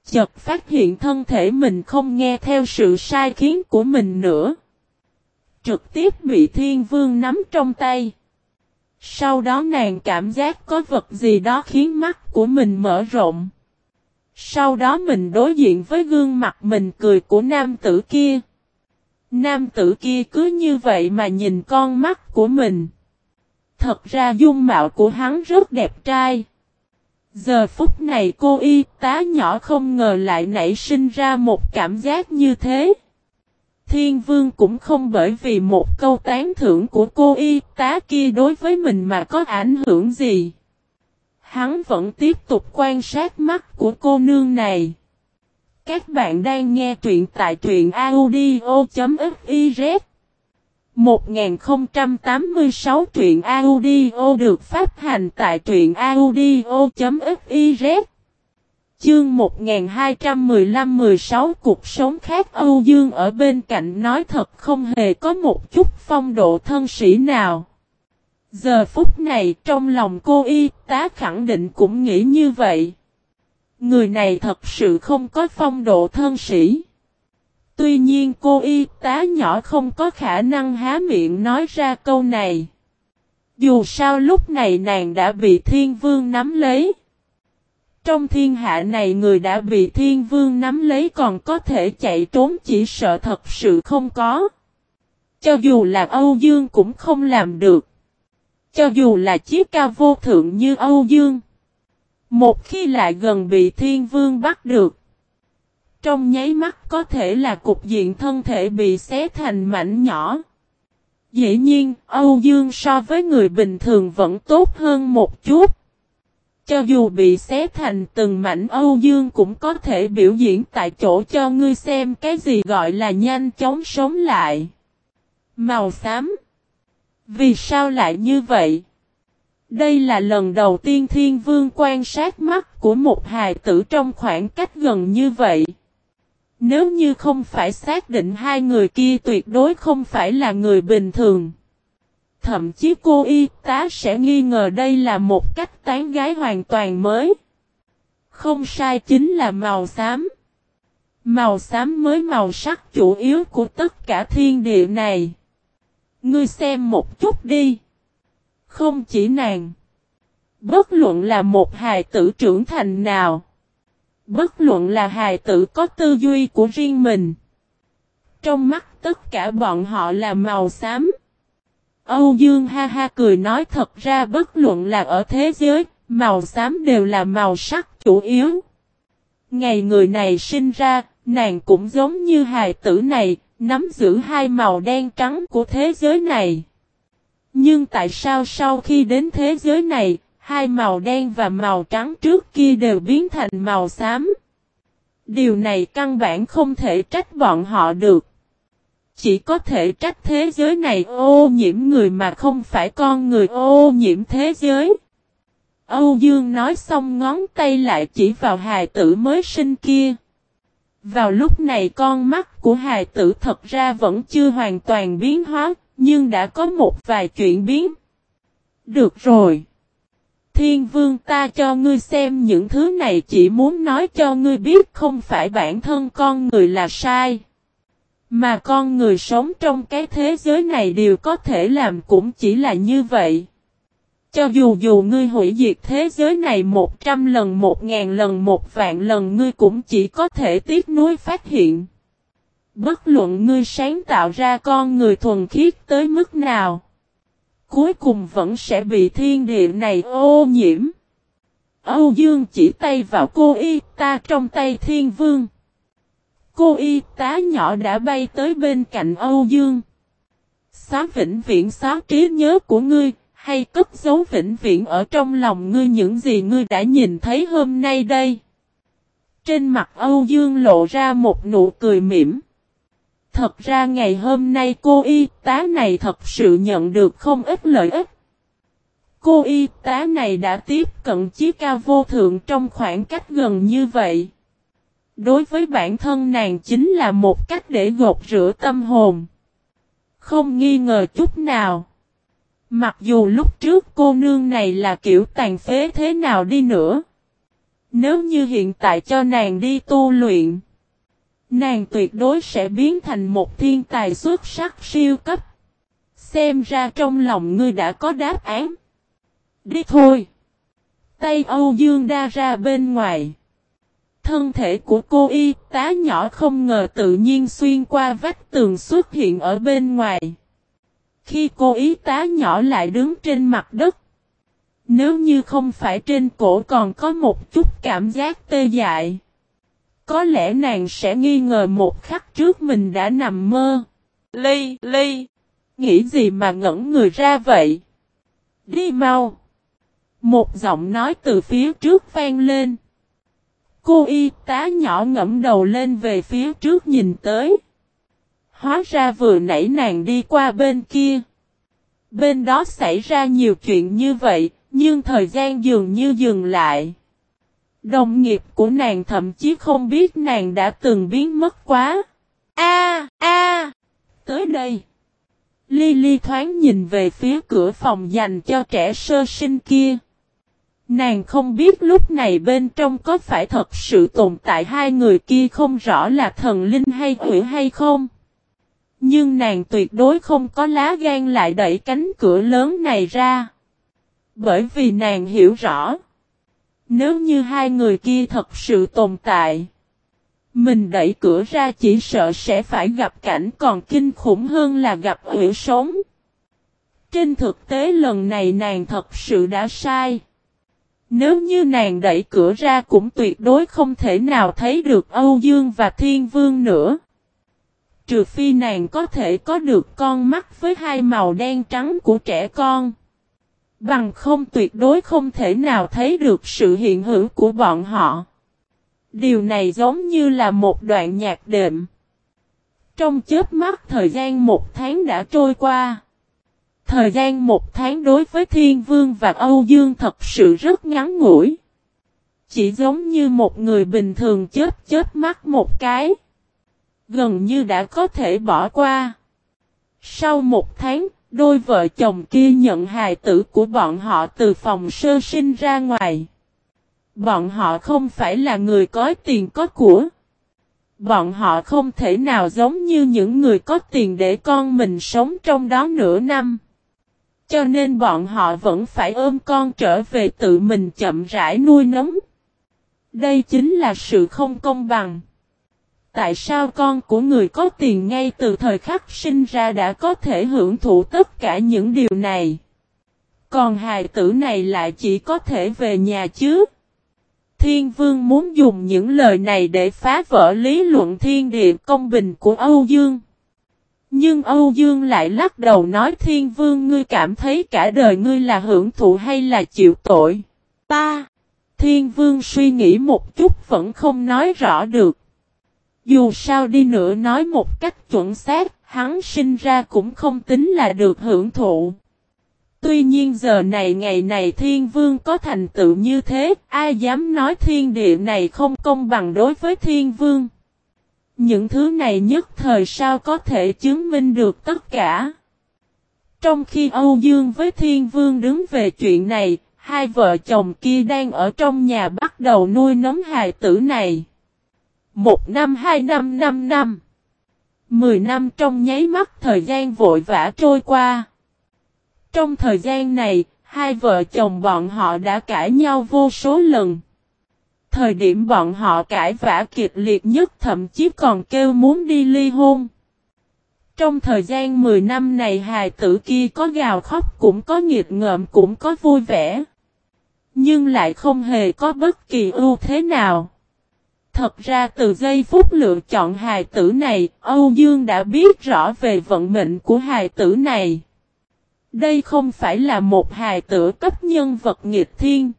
Chợt phát hiện thân thể mình không nghe theo sự sai khiến của mình nữa. Trực tiếp bị thiên vương nắm trong tay. Sau đó nàng cảm giác có vật gì đó khiến mắt của mình mở rộng. Sau đó mình đối diện với gương mặt mình cười của nam tử kia. Nam tử kia cứ như vậy mà nhìn con mắt của mình. Thật ra dung mạo của hắn rất đẹp trai. Giờ phút này cô y tá nhỏ không ngờ lại nảy sinh ra một cảm giác như thế. Thiên vương cũng không bởi vì một câu tán thưởng của cô y tá kia đối với mình mà có ảnh hưởng gì. Hắn vẫn tiếp tục quan sát mắt của cô nương này. Các bạn đang nghe truyện tại truyện audio.fiz 1086 truyện audio được phát hành tại truyện audio.fiz Chương 1215-16 Cuộc sống khác Âu Dương ở bên cạnh nói thật không hề có một chút phong độ thân sĩ nào. Giờ phút này trong lòng cô y tá khẳng định cũng nghĩ như vậy. Người này thật sự không có phong độ thân sĩ. Tuy nhiên cô y tá nhỏ không có khả năng há miệng nói ra câu này. Dù sao lúc này nàng đã bị thiên vương nắm lấy. Trong thiên hạ này người đã bị thiên vương nắm lấy còn có thể chạy trốn chỉ sợ thật sự không có. Cho dù là Âu Dương cũng không làm được. Cho dù là chiếc ca vô thượng như Âu Dương. Một khi lại gần bị thiên vương bắt được. Trong nháy mắt có thể là cục diện thân thể bị xé thành mảnh nhỏ. Dĩ nhiên, Âu Dương so với người bình thường vẫn tốt hơn một chút. Cho dù bị xé thành từng mảnh Âu Dương cũng có thể biểu diễn tại chỗ cho ngươi xem cái gì gọi là nhanh chóng sống lại. Màu xám. Vì sao lại như vậy? Đây là lần đầu tiên thiên vương quan sát mắt của một hài tử trong khoảng cách gần như vậy. Nếu như không phải xác định hai người kia tuyệt đối không phải là người bình thường. Thậm chí cô y tá sẽ nghi ngờ đây là một cách tán gái hoàn toàn mới. Không sai chính là màu xám. Màu xám mới màu sắc chủ yếu của tất cả thiên địa này. Ngươi xem một chút đi. Không chỉ nàng. Bất luận là một hài tử trưởng thành nào. Bất luận là hài tử có tư duy của riêng mình. Trong mắt tất cả bọn họ là màu xám. Âu Dương ha ha cười nói thật ra bất luận là ở thế giới, màu xám đều là màu sắc chủ yếu. Ngày người này sinh ra, nàng cũng giống như hài tử này, nắm giữ hai màu đen trắng của thế giới này. Nhưng tại sao sau khi đến thế giới này, hai màu đen và màu trắng trước kia đều biến thành màu xám? Điều này căn bản không thể trách bọn họ được. Chỉ có thể trách thế giới này ô nhiễm người mà không phải con người ô nhiễm thế giới. Âu Dương nói xong ngón tay lại chỉ vào hài tử mới sinh kia. Vào lúc này con mắt của hài tử thật ra vẫn chưa hoàn toàn biến hóa, nhưng đã có một vài chuyện biến. Được rồi. Thiên vương ta cho ngươi xem những thứ này chỉ muốn nói cho ngươi biết không phải bản thân con người là sai. Mà con người sống trong cái thế giới này đều có thể làm cũng chỉ là như vậy. Cho dù dù ngươi hủy diệt thế giới này một trăm lần, một ngàn lần, một vạn lần, ngươi cũng chỉ có thể tiếc nuối phát hiện. Bất luận ngươi sáng tạo ra con người thuần khiết tới mức nào. Cuối cùng vẫn sẽ bị thiên địa này ô nhiễm. Âu Dương chỉ tay vào cô y ta trong tay thiên vương. Cô y tá nhỏ đã bay tới bên cạnh Âu Dương. Xóa vĩnh viễn xóa trí nhớ của ngươi, hay cất giấu vĩnh viễn ở trong lòng ngươi những gì ngươi đã nhìn thấy hôm nay đây. Trên mặt Âu Dương lộ ra một nụ cười mỉm. Thật ra ngày hôm nay cô y tá này thật sự nhận được không ít lợi ích. Cô y tá này đã tiếp cận chí cao vô thượng trong khoảng cách gần như vậy. Đối với bản thân nàng chính là một cách để gột rửa tâm hồn. Không nghi ngờ chút nào. Mặc dù lúc trước cô nương này là kiểu tàn phế thế nào đi nữa. Nếu như hiện tại cho nàng đi tu luyện. Nàng tuyệt đối sẽ biến thành một thiên tài xuất sắc siêu cấp. Xem ra trong lòng ngươi đã có đáp án. Đi thôi. Tay Âu Dương đa ra bên ngoài. Thân thể của cô y tá nhỏ không ngờ tự nhiên xuyên qua vách tường xuất hiện ở bên ngoài. Khi cô y tá nhỏ lại đứng trên mặt đất. Nếu như không phải trên cổ còn có một chút cảm giác tê dại. Có lẽ nàng sẽ nghi ngờ một khắc trước mình đã nằm mơ. Ly, ly. Nghĩ gì mà ngẩn người ra vậy? Đi mau. Một giọng nói từ phía trước vang lên. Cô y tá nhỏ ngẫm đầu lên về phía trước nhìn tới. Hóa ra vừa nãy nàng đi qua bên kia. Bên đó xảy ra nhiều chuyện như vậy, nhưng thời gian dường như dừng lại. Đồng nghiệp của nàng thậm chí không biết nàng đã từng biến mất quá. A a Tới đây. Lily thoáng nhìn về phía cửa phòng dành cho trẻ sơ sinh kia. Nàng không biết lúc này bên trong có phải thật sự tồn tại hai người kia không rõ là thần linh hay quỷ hay không. Nhưng nàng tuyệt đối không có lá gan lại đẩy cánh cửa lớn này ra. Bởi vì nàng hiểu rõ. Nếu như hai người kia thật sự tồn tại. Mình đẩy cửa ra chỉ sợ sẽ phải gặp cảnh còn kinh khủng hơn là gặp quỷ sống. Trên thực tế lần này nàng thật sự đã sai. Nếu như nàng đẩy cửa ra cũng tuyệt đối không thể nào thấy được Âu Dương và Thiên Vương nữa. Trừ phi nàng có thể có được con mắt với hai màu đen trắng của trẻ con. Bằng không tuyệt đối không thể nào thấy được sự hiện hữu của bọn họ. Điều này giống như là một đoạn nhạc đệm. Trong chớp mắt thời gian một tháng đã trôi qua. Thời gian một tháng đối với Thiên Vương và Âu Dương thật sự rất ngắn ngủi. Chỉ giống như một người bình thường chết chết mắt một cái. Gần như đã có thể bỏ qua. Sau một tháng, đôi vợ chồng kia nhận hài tử của bọn họ từ phòng sơ sinh ra ngoài. Bọn họ không phải là người có tiền có của. Bọn họ không thể nào giống như những người có tiền để con mình sống trong đó nửa năm. Cho nên bọn họ vẫn phải ôm con trở về tự mình chậm rãi nuôi nấng. Đây chính là sự không công bằng. Tại sao con của người có tiền ngay từ thời khắc sinh ra đã có thể hưởng thụ tất cả những điều này? Còn hài tử này lại chỉ có thể về nhà chứ? Thiên vương muốn dùng những lời này để phá vỡ lý luận thiên địa công bình của Âu Dương. Nhưng Âu Dương lại lắc đầu nói thiên vương ngươi cảm thấy cả đời ngươi là hưởng thụ hay là chịu tội. Ta, thiên vương suy nghĩ một chút vẫn không nói rõ được. Dù sao đi nữa nói một cách chuẩn xác, hắn sinh ra cũng không tính là được hưởng thụ. Tuy nhiên giờ này ngày này thiên vương có thành tựu như thế, ai dám nói thiên địa này không công bằng đối với thiên vương. Những thứ này nhất thời sao có thể chứng minh được tất cả. Trong khi Âu Dương với Thiên Vương đứng về chuyện này, hai vợ chồng kia đang ở trong nhà bắt đầu nuôi nấm hài tử này. Một năm hai năm năm năm. Mười năm trong nháy mắt thời gian vội vã trôi qua. Trong thời gian này, hai vợ chồng bọn họ đã cãi nhau vô số lần. Thời điểm bọn họ cãi vã kịch liệt nhất thậm chí còn kêu muốn đi ly hôn. Trong thời gian 10 năm này hài tử kia có gào khóc cũng có nghiệt ngợm cũng có vui vẻ. Nhưng lại không hề có bất kỳ ưu thế nào. Thật ra từ giây phút lựa chọn hài tử này, Âu Dương đã biết rõ về vận mệnh của hài tử này. Đây không phải là một hài tử cấp nhân vật nghịch thiên.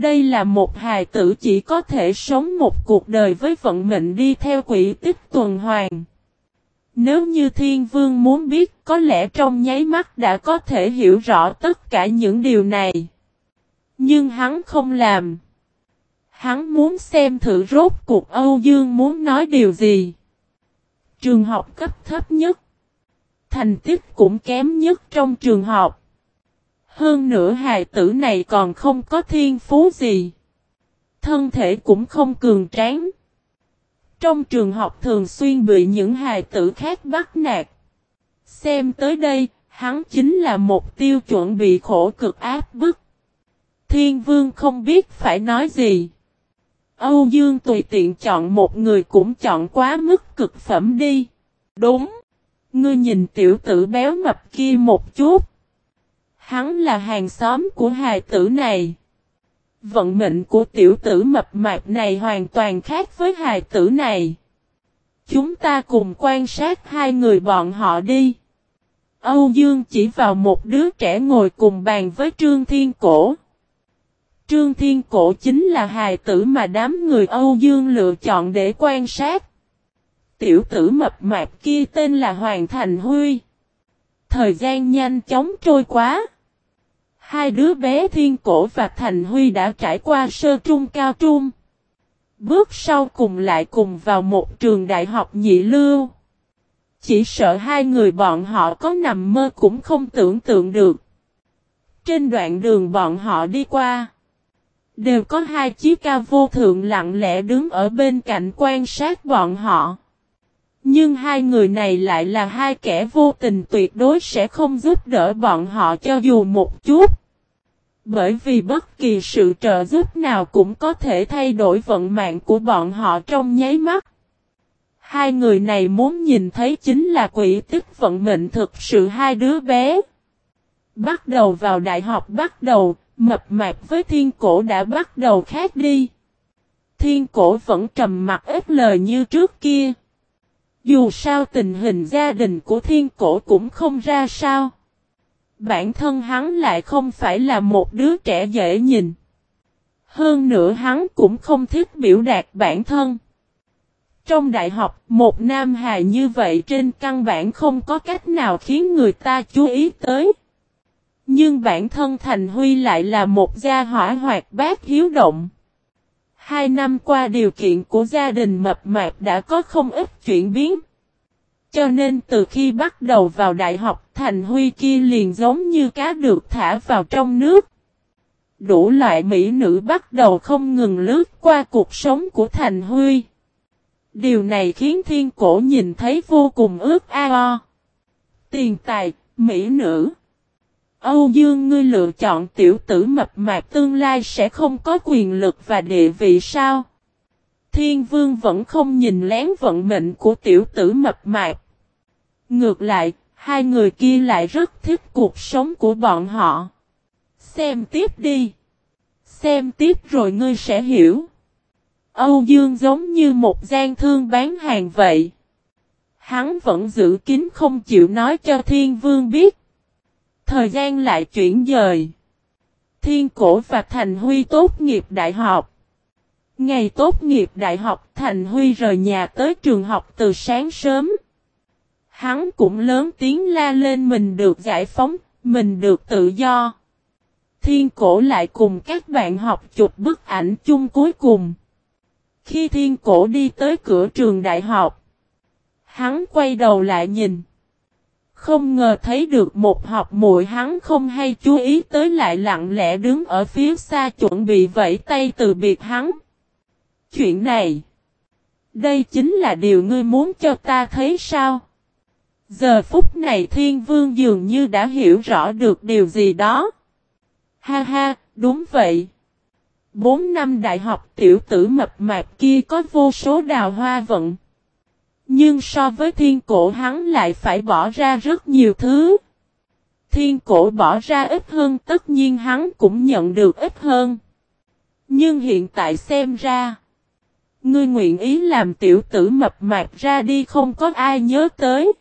Đây là một hài tử chỉ có thể sống một cuộc đời với vận mệnh đi theo quỹ tích tuần hoàn. Nếu như thiên vương muốn biết, có lẽ trong nháy mắt đã có thể hiểu rõ tất cả những điều này. Nhưng hắn không làm. Hắn muốn xem thử rốt cuộc Âu Dương muốn nói điều gì. Trường học cấp thấp nhất. Thành tích cũng kém nhất trong trường học. Hơn nữa hài tử này còn không có thiên phú gì. Thân thể cũng không cường tráng. Trong trường học thường xuyên bị những hài tử khác bắt nạt. Xem tới đây, hắn chính là một tiêu chuẩn bị khổ cực áp bức. Thiên vương không biết phải nói gì. Âu Dương tùy tiện chọn một người cũng chọn quá mức cực phẩm đi. Đúng. Ngươi nhìn tiểu tử béo mập kia một chút. Hắn là hàng xóm của hài tử này. Vận mệnh của tiểu tử mập mạp này hoàn toàn khác với hài tử này. Chúng ta cùng quan sát hai người bọn họ đi. Âu Dương chỉ vào một đứa trẻ ngồi cùng bàn với Trương Thiên Cổ. Trương Thiên Cổ chính là hài tử mà đám người Âu Dương lựa chọn để quan sát. Tiểu tử mập mạp kia tên là Hoàng Thành Huy. Thời gian nhanh chóng trôi quá. Hai đứa bé Thiên Cổ và Thành Huy đã trải qua sơ trung cao trung. Bước sau cùng lại cùng vào một trường đại học nhị lưu. Chỉ sợ hai người bọn họ có nằm mơ cũng không tưởng tượng được. Trên đoạn đường bọn họ đi qua. Đều có hai chiếc ca vô thượng lặng lẽ đứng ở bên cạnh quan sát bọn họ. Nhưng hai người này lại là hai kẻ vô tình tuyệt đối sẽ không giúp đỡ bọn họ cho dù một chút. Bởi vì bất kỳ sự trợ giúp nào cũng có thể thay đổi vận mạng của bọn họ trong nháy mắt. Hai người này muốn nhìn thấy chính là quỷ tích vận mệnh thực sự hai đứa bé. Bắt đầu vào đại học bắt đầu, mập mạp với thiên cổ đã bắt đầu khác đi. Thiên cổ vẫn trầm mặt ít lời như trước kia. Dù sao tình hình gia đình của thiên cổ cũng không ra sao. Bản thân hắn lại không phải là một đứa trẻ dễ nhìn. Hơn nữa hắn cũng không thích biểu đạt bản thân. Trong đại học, một nam hài như vậy trên căn bản không có cách nào khiến người ta chú ý tới. Nhưng bản thân Thành Huy lại là một gia hỏa hoạt bát hiếu động. Hai năm qua điều kiện của gia đình mập mạp đã có không ít chuyển biến. Cho nên từ khi bắt đầu vào đại học Thành Huy kia liền giống như cá được thả vào trong nước. Đủ loại mỹ nữ bắt đầu không ngừng lướt qua cuộc sống của Thành Huy. Điều này khiến thiên cổ nhìn thấy vô cùng ước ao. Tiền tài, mỹ nữ. Âu Dương ngươi lựa chọn tiểu tử mập mạp tương lai sẽ không có quyền lực và địa vị sao? Thiên vương vẫn không nhìn lén vận mệnh của tiểu tử mập mạp. Ngược lại, hai người kia lại rất thích cuộc sống của bọn họ. Xem tiếp đi. Xem tiếp rồi ngươi sẽ hiểu. Âu Dương giống như một gian thương bán hàng vậy. Hắn vẫn giữ kín không chịu nói cho thiên vương biết. Thời gian lại chuyển dời. Thiên cổ và Thành Huy tốt nghiệp đại học. Ngày tốt nghiệp đại học Thành Huy rời nhà tới trường học từ sáng sớm. Hắn cũng lớn tiếng la lên mình được giải phóng, mình được tự do. Thiên cổ lại cùng các bạn học chụp bức ảnh chung cuối cùng. Khi thiên cổ đi tới cửa trường đại học, hắn quay đầu lại nhìn. Không ngờ thấy được một học muội hắn không hay chú ý tới lại lặng lẽ đứng ở phía xa chuẩn bị vẫy tay từ biệt hắn. Chuyện này, đây chính là điều ngươi muốn cho ta thấy sao? Giờ phút này thiên vương dường như đã hiểu rõ được điều gì đó. Ha ha, đúng vậy. Bốn năm đại học tiểu tử mập mạp kia có vô số đào hoa vận. Nhưng so với thiên cổ hắn lại phải bỏ ra rất nhiều thứ. Thiên cổ bỏ ra ít hơn, tất nhiên hắn cũng nhận được ít hơn. Nhưng hiện tại xem ra. Ngươi nguyện ý làm tiểu tử mập mạp ra đi không có ai nhớ tới.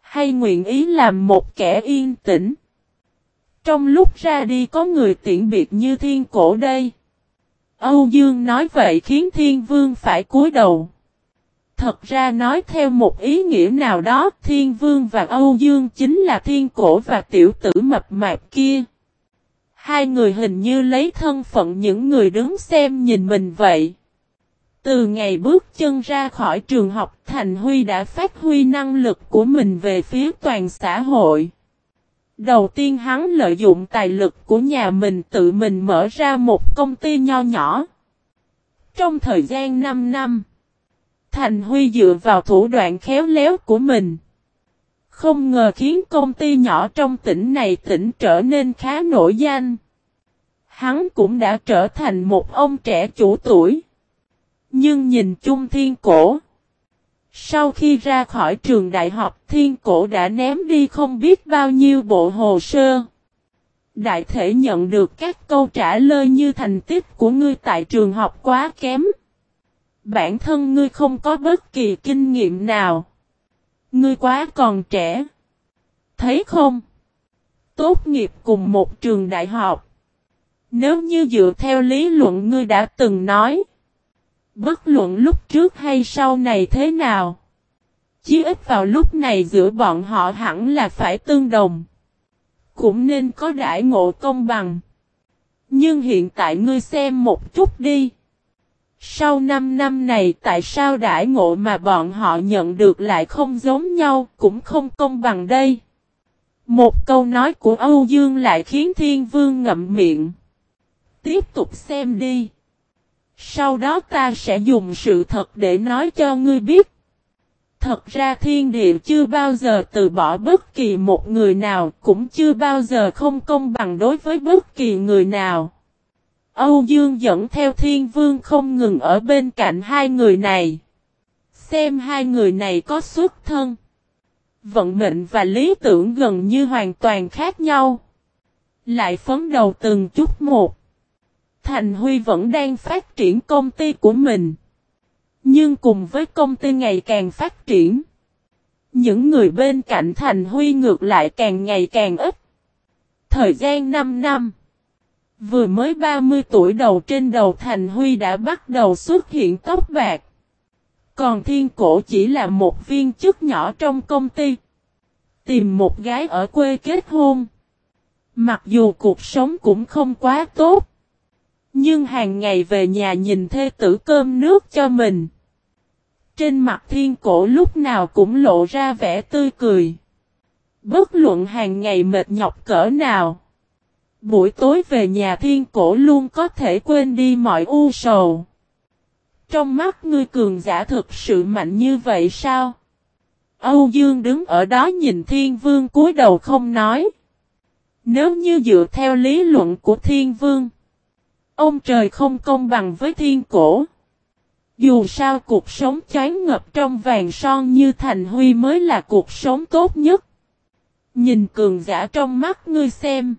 Hay nguyện ý làm một kẻ yên tĩnh. Trong lúc ra đi có người tiện biệt như thiên cổ đây. Âu Dương nói vậy khiến thiên vương phải cúi đầu. Thật ra nói theo một ý nghĩa nào đó, Thiên Vương và Âu Dương chính là thiên cổ và tiểu tử mập mạp kia. Hai người hình như lấy thân phận những người đứng xem nhìn mình vậy. Từ ngày bước chân ra khỏi trường học, Thành Huy đã phát huy năng lực của mình về phía toàn xã hội. Đầu tiên hắn lợi dụng tài lực của nhà mình tự mình mở ra một công ty nho nhỏ. Trong thời gian 5 năm, Thành Huy dựa vào thủ đoạn khéo léo của mình. Không ngờ khiến công ty nhỏ trong tỉnh này tỉnh trở nên khá nổi danh. Hắn cũng đã trở thành một ông trẻ chủ tuổi. Nhưng nhìn chung thiên cổ. Sau khi ra khỏi trường đại học, thiên cổ đã ném đi không biết bao nhiêu bộ hồ sơ. Đại thể nhận được các câu trả lời như thành tích của ngươi tại trường học quá kém. Bản thân ngươi không có bất kỳ kinh nghiệm nào. Ngươi quá còn trẻ. Thấy không? Tốt nghiệp cùng một trường đại học. Nếu như dựa theo lý luận ngươi đã từng nói. Bất luận lúc trước hay sau này thế nào. Chí ít vào lúc này giữa bọn họ hẳn là phải tương đồng. Cũng nên có đại ngộ công bằng. Nhưng hiện tại ngươi xem một chút đi. Sau 5 năm này tại sao đãi ngộ mà bọn họ nhận được lại không giống nhau, cũng không công bằng đây. Một câu nói của Âu Dương lại khiến Thiên Vương ngậm miệng. Tiếp tục xem đi. Sau đó ta sẽ dùng sự thật để nói cho ngươi biết. Thật ra thiên địa chưa bao giờ từ bỏ bất kỳ một người nào, cũng chưa bao giờ không công bằng đối với bất kỳ người nào. Âu Dương dẫn theo thiên vương không ngừng ở bên cạnh hai người này. Xem hai người này có xuất thân. Vận mệnh và lý tưởng gần như hoàn toàn khác nhau. Lại phấn đầu từng chút một. Thành Huy vẫn đang phát triển công ty của mình. Nhưng cùng với công ty ngày càng phát triển. Những người bên cạnh Thành Huy ngược lại càng ngày càng ít. Thời gian 5 năm. Vừa mới 30 tuổi đầu trên đầu Thành Huy đã bắt đầu xuất hiện tóc bạc. Còn thiên cổ chỉ là một viên chức nhỏ trong công ty. Tìm một gái ở quê kết hôn. Mặc dù cuộc sống cũng không quá tốt. Nhưng hàng ngày về nhà nhìn thê tử cơm nước cho mình. Trên mặt thiên cổ lúc nào cũng lộ ra vẻ tươi cười. Bất luận hàng ngày mệt nhọc cỡ nào. Buổi tối về nhà thiên cổ luôn có thể quên đi mọi u sầu. Trong mắt ngươi cường giả thực sự mạnh như vậy sao? Âu Dương đứng ở đó nhìn thiên vương cúi đầu không nói. Nếu như dựa theo lý luận của thiên vương. Ông trời không công bằng với thiên cổ. Dù sao cuộc sống chán ngập trong vàng son như Thành Huy mới là cuộc sống tốt nhất. Nhìn cường giả trong mắt ngươi xem.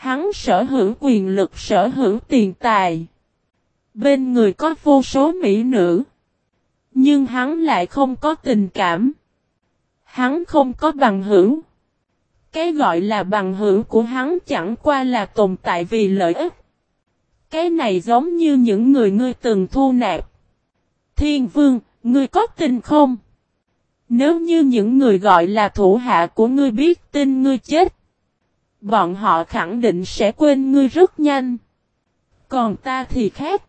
Hắn sở hữu quyền lực sở hữu tiền tài. Bên người có vô số mỹ nữ. Nhưng hắn lại không có tình cảm. Hắn không có bằng hữu. Cái gọi là bằng hữu của hắn chẳng qua là tồn tại vì lợi ích. Cái này giống như những người ngươi từng thu nạp. Thiên vương, ngươi có tin không? Nếu như những người gọi là thủ hạ của ngươi biết tin ngươi chết. Bọn họ khẳng định sẽ quên ngươi rất nhanh. Còn ta thì khác.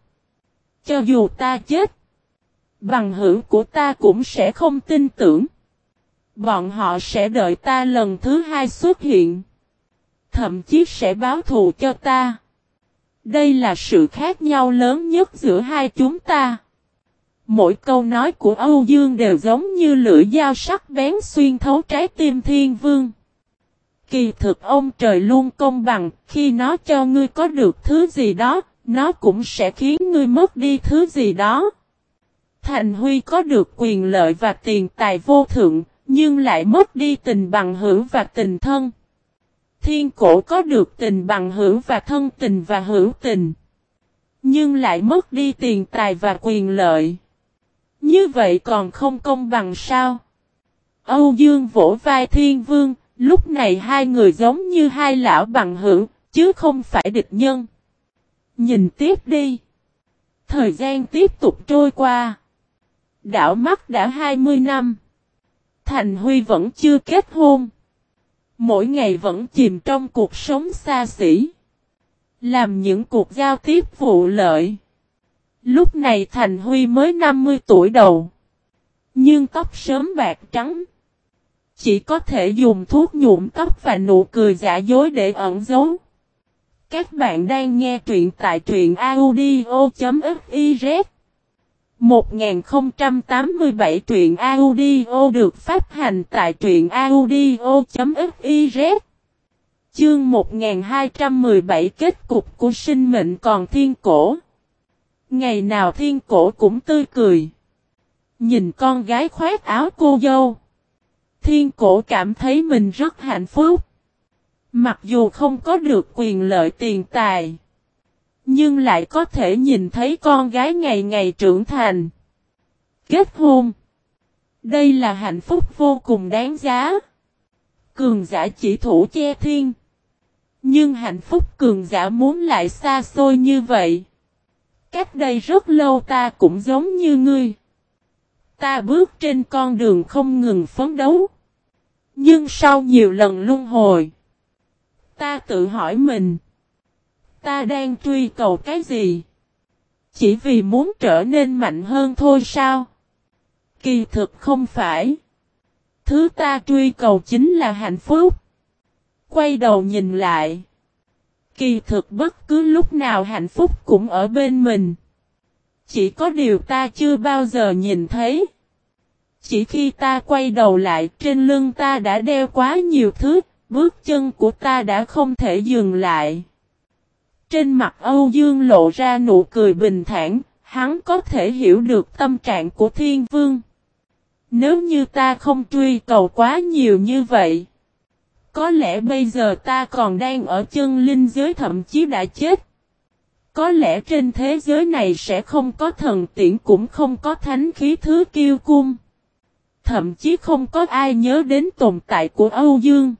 Cho dù ta chết. Bằng hữu của ta cũng sẽ không tin tưởng. Bọn họ sẽ đợi ta lần thứ hai xuất hiện. Thậm chí sẽ báo thù cho ta. Đây là sự khác nhau lớn nhất giữa hai chúng ta. Mỗi câu nói của Âu Dương đều giống như lưỡi dao sắc bén xuyên thấu trái tim thiên vương. Kỳ thực ông trời luôn công bằng, khi nó cho ngươi có được thứ gì đó, nó cũng sẽ khiến ngươi mất đi thứ gì đó. Thành Huy có được quyền lợi và tiền tài vô thượng, nhưng lại mất đi tình bằng hữu và tình thân. Thiên cổ có được tình bằng hữu và thân tình và hữu tình. Nhưng lại mất đi tiền tài và quyền lợi. Như vậy còn không công bằng sao? Âu Dương vỗ vai thiên vương, lúc này hai người giống như hai lão bằng hữu, chứ không phải địch nhân. Nhìn tiếp đi. Thời gian tiếp tục trôi qua. Đảo mắt đã 20 năm. Thành Huy vẫn chưa kết hôn. Mỗi ngày vẫn chìm trong cuộc sống xa xỉ. Làm những cuộc giao tiếp vụ lợi. Lúc này Thành Huy mới 50 tuổi đầu. Nhưng tóc sớm bạc trắng. Chỉ có thể dùng thuốc nhuộm tóc và nụ cười giả dối để ẩn giấu. Các bạn đang nghe truyện tại truyện audio.fiz 1087 truyện audio được phát hành tại truyện audio.fiz Chương 1217 kết cục của sinh mệnh còn thiên cổ. Ngày nào thiên cổ cũng tươi cười. Nhìn con gái khoét áo cô dâu Thiên cổ cảm thấy mình rất hạnh phúc Mặc dù không có được quyền lợi tiền tài, nhưng lại có thể nhìn thấy con gái ngày ngày trưởng thành. Kết hôn. Đây là hạnh phúc vô cùng đáng giá. Cường giả chỉ thủ che thiên. Nhưng hạnh phúc cường giả muốn lại xa xôi như vậy. Cách đây rất lâu ta cũng giống như ngươi. Ta bước trên con đường không ngừng phấn đấu. Nhưng sau nhiều lần luân hồi. Ta tự hỏi mình. Ta đang truy cầu cái gì? Chỉ vì muốn trở nên mạnh hơn thôi sao? Kỳ thực không phải. Thứ ta truy cầu chính là hạnh phúc. Quay đầu nhìn lại. Kỳ thực bất cứ lúc nào hạnh phúc cũng ở bên mình. Chỉ có điều ta chưa bao giờ nhìn thấy. Chỉ khi ta quay đầu lại trên lưng ta đã đeo quá nhiều thứ, bước chân của ta đã không thể dừng lại. Trên mặt Âu Dương lộ ra nụ cười bình thản, hắn có thể hiểu được tâm trạng của thiên vương. Nếu như ta không truy cầu quá nhiều như vậy, có lẽ bây giờ ta còn đang ở chân linh giới thậm chí đã chết. Có lẽ trên thế giới này sẽ không có thần tiễn cũng không có thánh khí thứ kiêu cung. Thậm chí không có ai nhớ đến tồn tại của Âu Dương.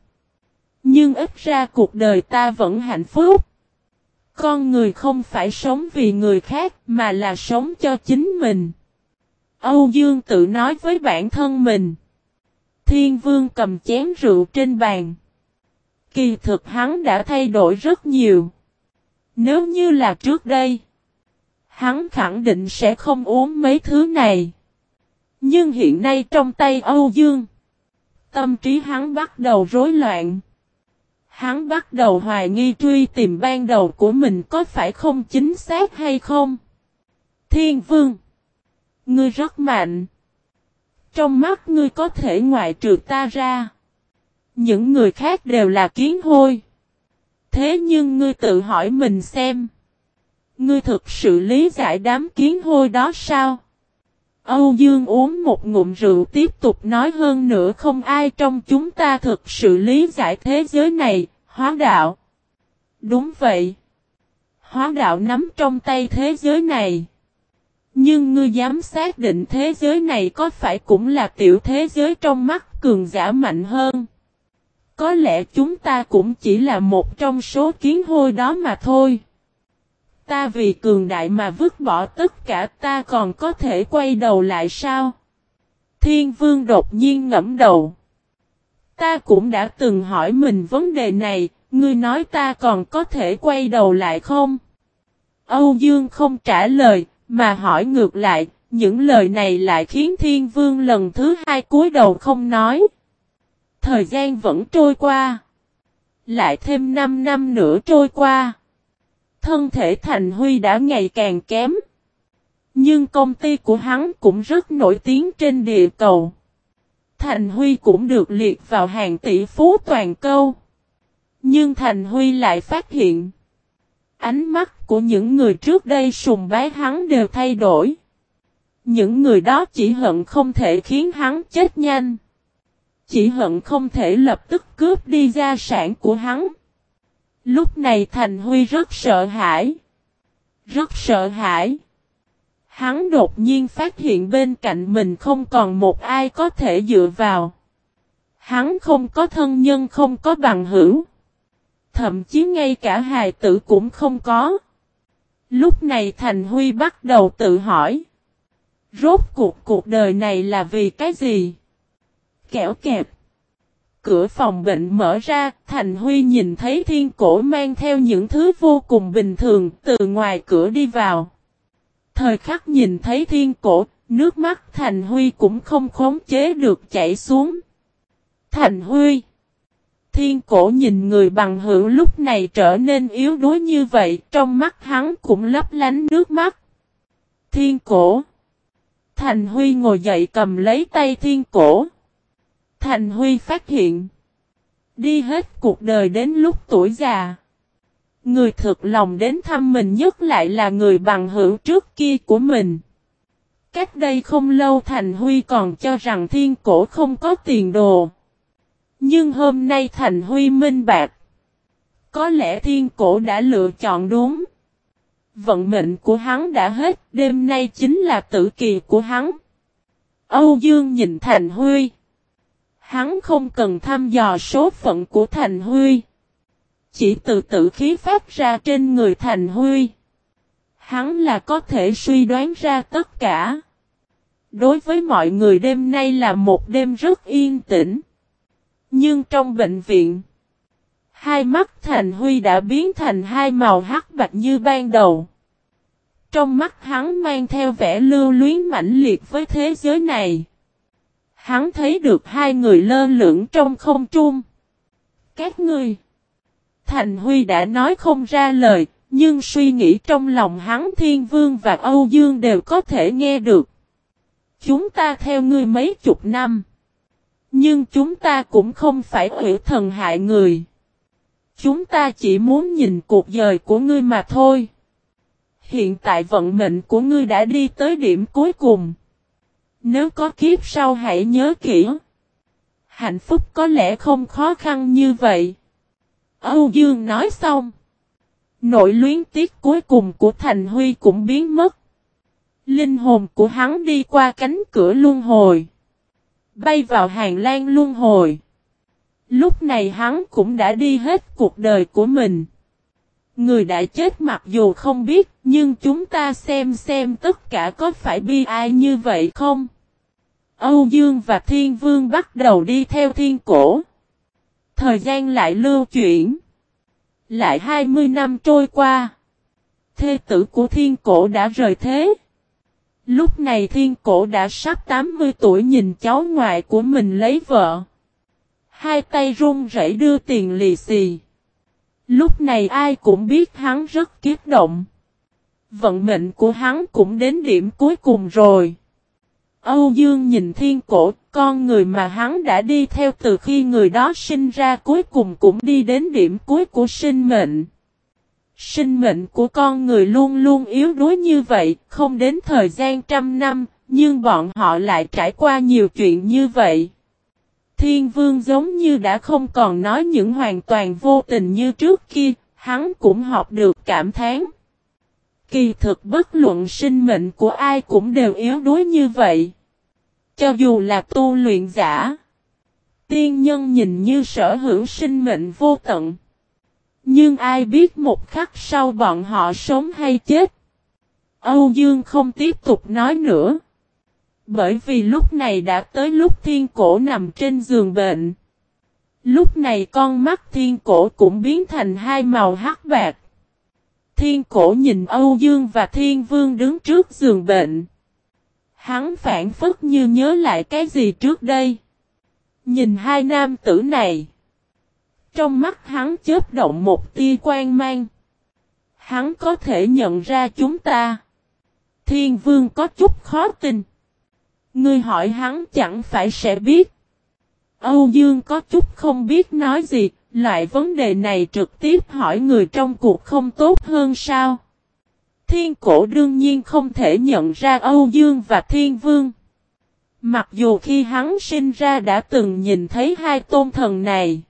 Nhưng ít ra cuộc đời ta vẫn hạnh phúc. Con người không phải sống vì người khác mà là sống cho chính mình. Âu Dương tự nói với bản thân mình. Thiên vương cầm chén rượu trên bàn. Kỳ thực hắn đã thay đổi rất nhiều. Nếu như là trước đây, hắn khẳng định sẽ không uống mấy thứ này. Nhưng hiện nay trong tay Âu Dương, tâm trí hắn bắt đầu rối loạn. Hắn bắt đầu hoài nghi truy tìm ban đầu của mình có phải không chính xác hay không. Thiên vương, ngươi rất mạnh. Trong mắt ngươi có thể ngoại trừ ta ra. Những người khác đều là kiến hôi. Thế nhưng ngươi tự hỏi mình xem. Ngươi thực sự lý giải đám kiến hôi đó sao? Âu Dương uống một ngụm rượu tiếp tục nói hơn nữa không ai trong chúng ta thực sự lý giải thế giới này, hóa đạo. Đúng vậy. Hóa đạo nắm trong tay thế giới này. Nhưng ngươi dám xác định thế giới này có phải cũng là tiểu thế giới trong mắt cường giả mạnh hơn. Có lẽ chúng ta cũng chỉ là một trong số kiến hôi đó mà thôi. Ta vì cường đại mà vứt bỏ tất cả ta còn có thể quay đầu lại sao? Thiên vương đột nhiên ngẫm đầu. Ta cũng đã từng hỏi mình vấn đề này, ngươi nói ta còn có thể quay đầu lại không? Âu Dương không trả lời, mà hỏi ngược lại, những lời này lại khiến thiên vương lần thứ hai cúi đầu không nói. Thời gian vẫn trôi qua. Lại thêm 5 năm nữa trôi qua. Thân thể Thành Huy đã ngày càng kém. Nhưng công ty của hắn cũng rất nổi tiếng trên địa cầu. Thành Huy cũng được liệt vào hàng tỷ phú toàn câu. Nhưng Thành Huy lại phát hiện. Ánh mắt của những người trước đây sùng bái hắn đều thay đổi. Những người đó chỉ hận không thể khiến hắn chết nhanh. Chỉ hận không thể lập tức cướp đi gia sản của hắn. Lúc này Thành Huy rất sợ hãi. Rất sợ hãi. Hắn đột nhiên phát hiện bên cạnh mình không còn một ai có thể dựa vào. Hắn không có thân nhân, không có bằng hữu. Thậm chí ngay cả hài tử cũng không có. Lúc này Thành Huy bắt đầu tự hỏi. Rốt cuộc cuộc đời này là vì cái gì? Kẻo kẹp. Cửa phòng bệnh mở ra, Thành Huy nhìn thấy thiên cổ mang theo những thứ vô cùng bình thường từ ngoài cửa đi vào. Thời khắc nhìn thấy thiên cổ, nước mắt Thành Huy cũng không khống chế được chảy xuống. Thành Huy Thiên cổ nhìn người bằng hữu lúc này trở nên yếu đuối như vậy, trong mắt hắn cũng lấp lánh nước mắt. Thiên cổ Thành Huy ngồi dậy cầm lấy tay thiên cổ. Thành Huy phát hiện. Đi hết cuộc đời đến lúc tuổi già. Người thực lòng đến thăm mình nhất lại là người bằng hữu trước kia của mình. Cách đây không lâu Thành Huy còn cho rằng thiên cổ không có tiền đồ. Nhưng hôm nay Thành Huy minh bạc. Có lẽ thiên cổ đã lựa chọn đúng. Vận mệnh của hắn đã hết, đêm nay chính là tử kỳ của hắn. Âu Dương nhìn Thành Huy. Hắn không cần thăm dò số phận của Thành Huy. Chỉ từ tử khí phát ra trên người Thành Huy. Hắn là có thể suy đoán ra tất cả. Đối với mọi người đêm nay là một đêm rất yên tĩnh. Nhưng trong bệnh viện, hai mắt Thành Huy đã biến thành hai màu hắc bạch như ban đầu. Trong mắt hắn mang theo vẻ lưu luyến mãnh liệt với thế giới này. Hắn thấy được hai người lơ lửng trong không trung. Các ngươi. Thành Huy đã nói không ra lời, nhưng suy nghĩ trong lòng hắn Thiên Vương và Âu Dương đều có thể nghe được. Chúng ta theo ngươi mấy chục năm. Nhưng chúng ta cũng không phải ủy thần hại người. Chúng ta chỉ muốn nhìn cuộc đời của ngươi mà thôi. Hiện tại vận mệnh của ngươi đã đi tới điểm cuối cùng. Nếu có kiếp sau hãy nhớ kỹ. Hạnh phúc có lẽ không khó khăn như vậy. Âu Dương nói xong. Nội luyến tiếc cuối cùng của Thành Huy cũng biến mất. Linh hồn của hắn đi qua cánh cửa luân hồi. Bay vào hàng lan luân hồi. Lúc này hắn cũng đã đi hết cuộc đời của mình. Người đã chết mặc dù không biết, nhưng chúng ta xem xem tất cả có phải bi ai như vậy không? Âu Dương và Thiên Vương bắt đầu đi theo thiên cổ. Thời gian lại lưu chuyển. Lại 20 năm trôi qua. Thê tử của thiên cổ đã rời thế. Lúc này thiên cổ đã sắp 80 tuổi nhìn cháu ngoại của mình lấy vợ. Hai tay run rẩy đưa tiền lì xì. Lúc này ai cũng biết hắn rất kiếp động. Vận mệnh của hắn cũng đến điểm cuối cùng rồi. Âu Dương nhìn thiên cổ, con người mà hắn đã đi theo từ khi người đó sinh ra cuối cùng cũng đi đến điểm cuối của sinh mệnh. Sinh mệnh của con người luôn luôn yếu đuối như vậy, không đến thời gian trăm năm, nhưng bọn họ lại trải qua nhiều chuyện như vậy. Thiên vương giống như đã không còn nói những hoàn toàn vô tình như trước kia, hắn cũng học được cảm thán. Kỳ thực bất luận sinh mệnh của ai cũng đều yếu đuối như vậy. Cho dù là tu luyện giả, tiên nhân nhìn như sở hữu sinh mệnh vô tận. Nhưng ai biết một khắc sau bọn họ sống hay chết. Âu Dương không tiếp tục nói nữa. Bởi vì lúc này đã tới lúc thiên cổ nằm trên giường bệnh. Lúc này con mắt thiên cổ cũng biến thành hai màu hắc bạc. Thiên cổ nhìn Âu Dương và thiên vương đứng trước giường bệnh. Hắn phản phất như nhớ lại cái gì trước đây. Nhìn hai nam tử này. Trong mắt hắn chớp động một tia quan mang. Hắn có thể nhận ra chúng ta. Thiên vương có chút khó tin. Ngươi hỏi hắn chẳng phải sẽ biết. Âu Dương có chút không biết nói gì, loại vấn đề này trực tiếp hỏi người trong cuộc không tốt hơn sao? Thiên cổ đương nhiên không thể nhận ra Âu Dương và Thiên Vương. Mặc dù khi hắn sinh ra đã từng nhìn thấy hai tôn thần này.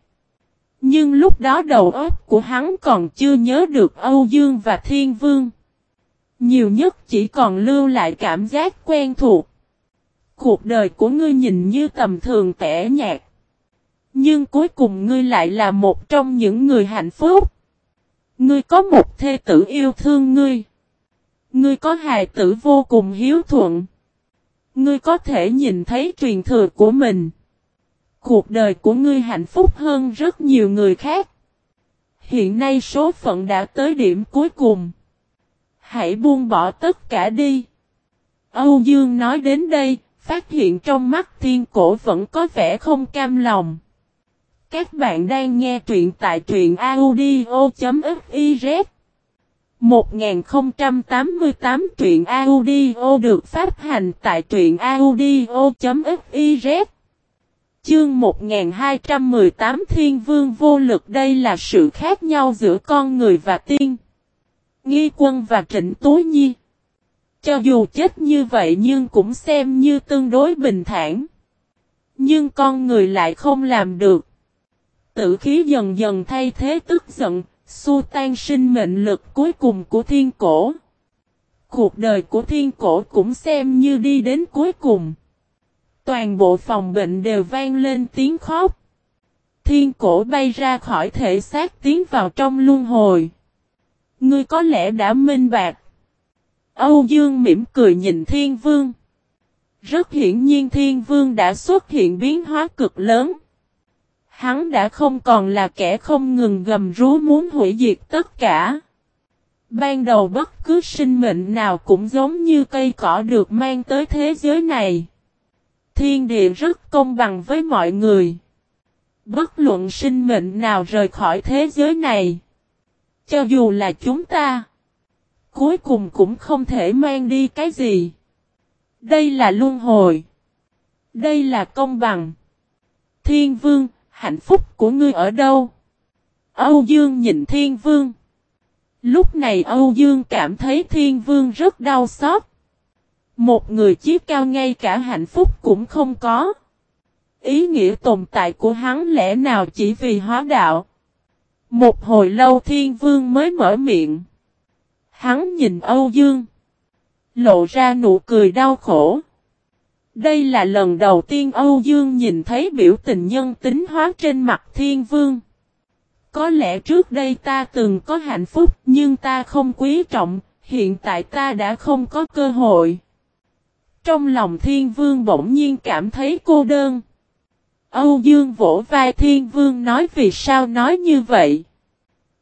Nhưng lúc đó đầu óc của hắn còn chưa nhớ được Âu Dương và Thiên Vương. Nhiều nhất chỉ còn lưu lại cảm giác quen thuộc. Cuộc đời của ngươi nhìn như tầm thường tẻ nhạt. Nhưng cuối cùng ngươi lại là một trong những người hạnh phúc. Ngươi có một thê tử yêu thương ngươi. Ngươi có hài tử vô cùng hiếu thuận. Ngươi có thể nhìn thấy truyền thừa của mình. Cuộc đời của ngươi hạnh phúc hơn rất nhiều người khác. Hiện nay số phận đã tới điểm cuối cùng. Hãy buông bỏ tất cả đi. Âu Dương nói đến đây, phát hiện trong mắt thiên cổ vẫn có vẻ không cam lòng. Các bạn đang nghe truyện tại truyện audio.fiz 1088 truyện audio được phát hành tại truyện audio.fiz Chương 1218 Thiên Vương vô lực đây là sự khác nhau giữa con người và tiên. Nghi quân và Trịnh tối Nhi cho dù chết như vậy nhưng cũng xem như tương đối bình thản. Nhưng con người lại không làm được. Tử khí dần dần thay thế tức giận, xua tan sinh mệnh lực cuối cùng của thiên cổ. Cuộc đời của thiên cổ cũng xem như đi đến cuối cùng. Toàn bộ phòng bệnh đều vang lên tiếng khóc. Thiên cổ bay ra khỏi thể xác tiến vào trong luân hồi. Ngươi có lẽ đã minh bạc. Âu Dương mỉm cười nhìn Thiên Vương. Rất hiển nhiên Thiên Vương đã xuất hiện biến hóa cực lớn. Hắn đã không còn là kẻ không ngừng gầm rú muốn hủy diệt tất cả. Ban đầu bất cứ sinh mệnh nào cũng giống như cây cỏ được mang tới thế giới này. Thiên địa rất công bằng với mọi người. Bất luận sinh mệnh nào rời khỏi thế giới này. Cho dù là chúng ta. Cuối cùng cũng không thể mang đi cái gì. Đây là luân hồi. Đây là công bằng. Thiên vương, hạnh phúc của ngươi ở đâu? Âu Dương nhìn thiên vương. Lúc này Âu Dương cảm thấy thiên vương rất đau xót. Một người chí cao ngay cả hạnh phúc cũng không có. Ý nghĩa tồn tại của hắn lẽ nào chỉ vì hóa đạo. Một hồi lâu thiên vương mới mở miệng. Hắn nhìn Âu Dương. Lộ ra nụ cười đau khổ. Đây là lần đầu tiên Âu Dương nhìn thấy biểu tình nhân tính hóa trên mặt thiên vương. Có lẽ trước đây ta từng có hạnh phúc nhưng ta không quý trọng, hiện tại ta đã không có cơ hội. Trong lòng thiên vương bỗng nhiên cảm thấy cô đơn. Âu Dương vỗ vai thiên vương nói vì sao nói như vậy.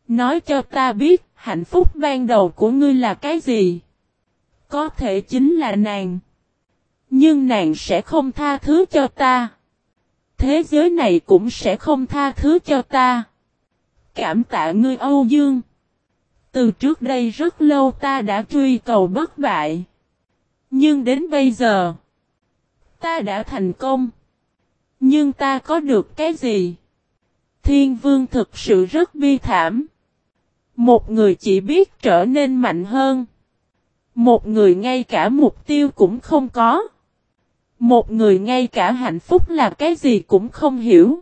Nói cho ta biết hạnh phúc ban đầu của ngươi là cái gì. Có thể chính là nàng. Nhưng nàng sẽ không tha thứ cho ta. Thế giới này cũng sẽ không tha thứ cho ta. Cảm tạ ngươi Âu Dương. Từ trước đây rất lâu ta đã truy cầu bất bại. Nhưng đến bây giờ, ta đã thành công. Nhưng ta có được cái gì? Thiên vương thực sự rất bi thảm. Một người chỉ biết trở nên mạnh hơn. Một người ngay cả mục tiêu cũng không có. Một người ngay cả hạnh phúc là cái gì cũng không hiểu.